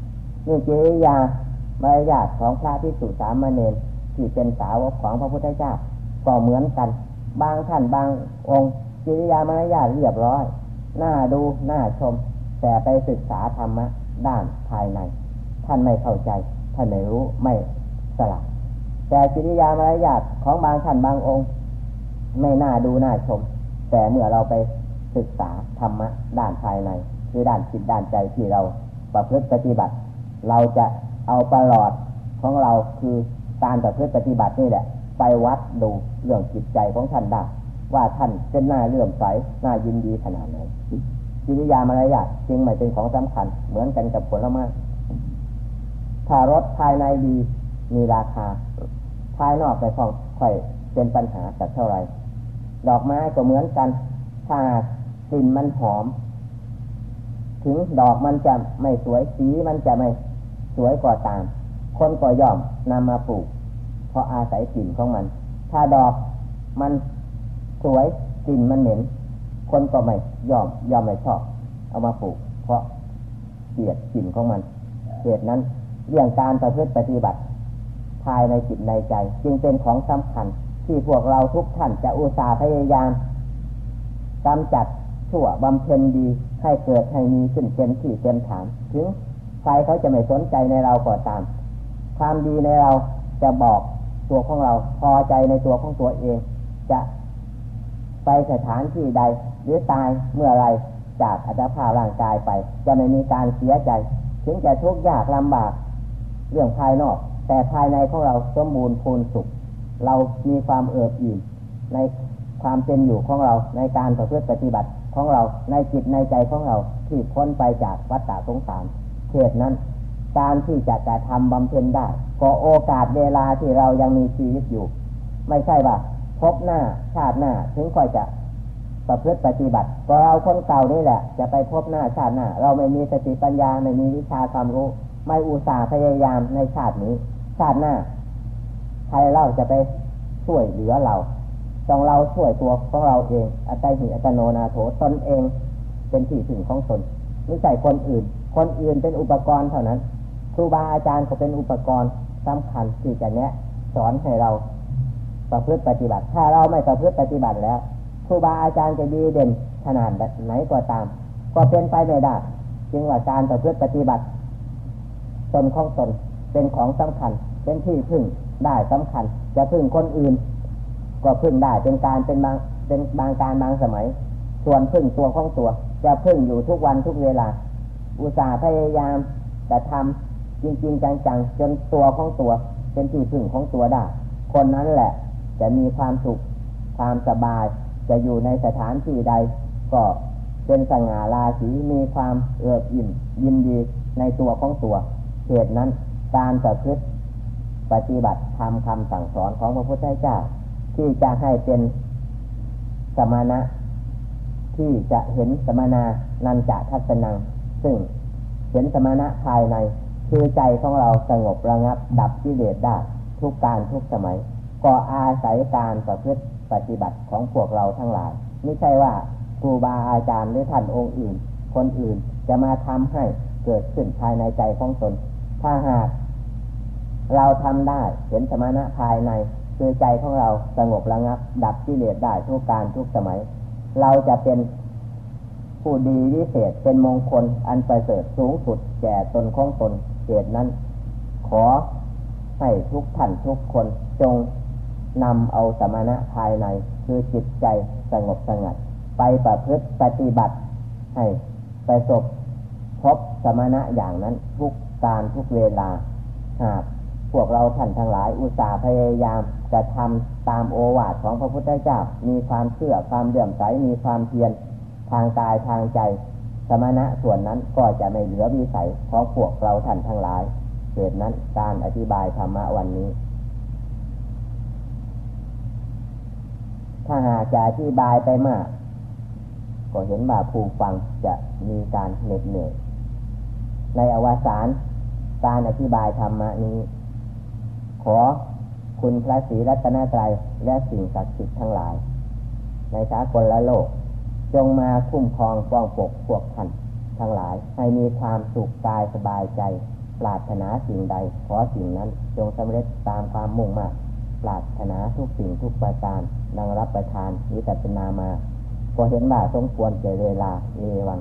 นี่จริยามารยาทของพระที่สุสามเณรที่เป็นสาวกของพระพุทธเจ้าก็เหมือนกัน บางท่านบางองค์จริยามารยาทเรียบร้อยน่าดูน่าชม แต่ไปศึกษาธรรมะด้านภายใน ท่านไม่เข้าใจ ท่านไม่รู้ไม่สลับแต่กิริยามารยาทของบางท่านบางองค์ ไม่น่าดูน่าชม แต่เมื่อเราไปศึกษาธรรมะด้านภายใน คือด้านจิตด้านใจที่เราประพฤติปฏิบัติ เราจะเอาประหลอดของเราคือการประพฤติปฏิบัตินี่แหละ ไปวัดดูเรื่องจิตใจของท่านได้ว่าท่านเป็นหน้าเลื่อมใสหน้ายินดีขนาดไหนจิริยามารยาทจึงไม่เป็นของสำคัญ เหมือนกันกับผลไม้ ถ้ารถภายในดีมีราคา ภายนอกไปของค่อยเป็นปัญหาแต่เท่าไรดอกไม้ก็เหมือนกัน ถ้ากลิ่นมันหอม ถึงดอกมันจะไม่สวยสีมันจะไม่สวยกว่าตาม คนก็ย่อมนำมาปลูก เพราะอาศัยกลิ่นของมัน ถ้าดอกมันสวยกลิ่นมันเหม็น คนก็ไม่ยอมยอมไม่ชอบ เอามาปลูก เพราะเกลียดกลิ่นของมันเหตุนั้น เรื่องการประพฤติปฏิบัติภายในจิตในใจ จึงเป็นของสำคัญ ที่พวกเราทุกท่านจะอุตส่าห์พยายามกำจัดชั่วบำเพ็ญดีให้เกิดให้มีขึ้นเต็มที่เต็มฐาน ถึงใครเขาจะไม่สนใจในเราก็ตาม ความดีในเราจะบอกตัวของเราพอใจในตัวของตัวเอง จะไปสถานที่ใด หรือตายเมื่อไรจากอัตภาพร่างกายไป จะไม่มีการเสียใจ ถึงจะทุกข์ยากลำบาก เรื่องภายนอก แต่ภายในของเราสมบูรณ์พูนสุข เรามีความเอิบอิ่มในความเป็นอยู่ของเราในการประพฤติปฏิบัติของเราในจิตในใจของเราที่พ้นไปจากวัฏฏะสงสารเหตุนั้น การที่จะกระทำบำเพ็ญได้ ก็โอกาสเวลาที่เรายังมีชีวิตอยู่ ไม่ใช่ว่าพบหน้าชาติหน้าถึงค่อยจะประพฤติปฏิบัติก็เราคนเก่านี่แหละ จะไปพบหน้าชาติหน้า เราไม่มีสติปัญญาไม่มีวิชาความรู้ ไม่อุตส่าห์พยายามในชาตินี้ ชาติหน้า ใครเล่าจะไปช่วยเหลือเราต้องเราช่วยตัวของเราเอง อัตหิอัตโนนาโถตนเองเป็นที่ถึงของตนไม่ใช่คนอื่น คนอื่นเป็นอุปกรณ์เท่านั้น ครูบาอาจารย์ก็เป็นอุปกรณ์สำคัญที่จะแนะสอนให้เราประพฤติปฏิบัติ ถ้าเราไม่ประพฤติปฏิบัติแล้ว ครูบาอาจารย์จะดีเด่นขนาดไหนก็ตาม ก็เป็นไปไม่ได้ จึงว่าการประพฤติปฏิบัติ นของตนเป็นของสำคัญ เป็นที่พึ่งได้สำคัญ จะพึ่งคนอื่น ก็พึ่งได้เป็นการเป็นบางเป็นบางการบางสมัย ส่วนพึ่งตัวของตัว จะพึ่งอยู่ทุกวันทุกเวลา อุตส่าห์พยายามแต่ทำจริงๆจังๆจนตัวของตัว เป็นที่พึ่งของตัวได้ คนนั้นแหละจะมีความสุขความสบายจะอยู่ในสถานที่ใด ก็เป็นสง่าราศีมีความเอื้ออิ่มยินดีในตัวของตัว เหตุนั้นการประพฤติปฏิบัติทำคำสั่งสอนของพระพุทธเจ้า ที่จะให้เป็นสมณะ ที่จะเห็นสมณานันจะทัศนัง ซึ่งเห็นสมณะภายใน คือใจของเราสงบระงับ ดับกิเลสได้ทุกการทุกสมัย ก็อาศัยการประพฤติปฏิบัติของพวกเราทั้งหลาย ไม่ใช่ว่าครูบาอาจารย์หรือท่านองค์อื่น คนอื่นจะมาทำให้เกิดขึ้นภายในใจของตน ถ้าหากเราทำได้เห็นสมณะภายในคือใจของเราสงบระงับ ดับกิเลสได้ทุกการทุกสมัย เราจะเป็นผู้ดีวิเศษเป็นมงคลอันประเสริฐสูงสุดแก่ตนของตนเหตุนั้น ขอให้ทุกท่านทุกคนจงนำเอาสมณะภายใน คือจิตใจสงบสงัด ไปประพฤติปฏิบัติ ให้ประสบพบสมณะอย่างนั้นทุก การทุกเวลาหากพวกเราท่านทั้งหลายอุตส่าห์พยายามจะทำตามโอวาทของพระพุทธเจ้ามีความเชื่อความเดื่อมใสมีความเพียรทางกายทางใจ สมณะส่วนนั้นก็จะไม่เหลือวิสัยของพวกเราท่านทั้งหลายเหตุนั้นการอธิบายธรรมะวันนี้ ถ้าหากจะอธิบายไปมาก ก็เห็นว่าผู้ฟังจะมีการเหน็ดเหนื่อยในอวสาน การอธิบายธรรมนี้ ขอคุณพระศรีรัตนตรัยและสิ่งศักดิ์สิทธิ์ทั้งหลาย ในสากลละโลก จงมาคุ้มครองป้องปกพวกท่านทั้งหลายให้มีความสุขกายสบายใจ ปรารถนาสิ่งใด ขอสิ่งนั้นจงสำเร็จตามความมุ่งมั่นปรารถนาทุกสิ่งทุกประการนังรับประทานวิจัตนามาก็เห็นว่าสมควรเจรเวลาเอวัง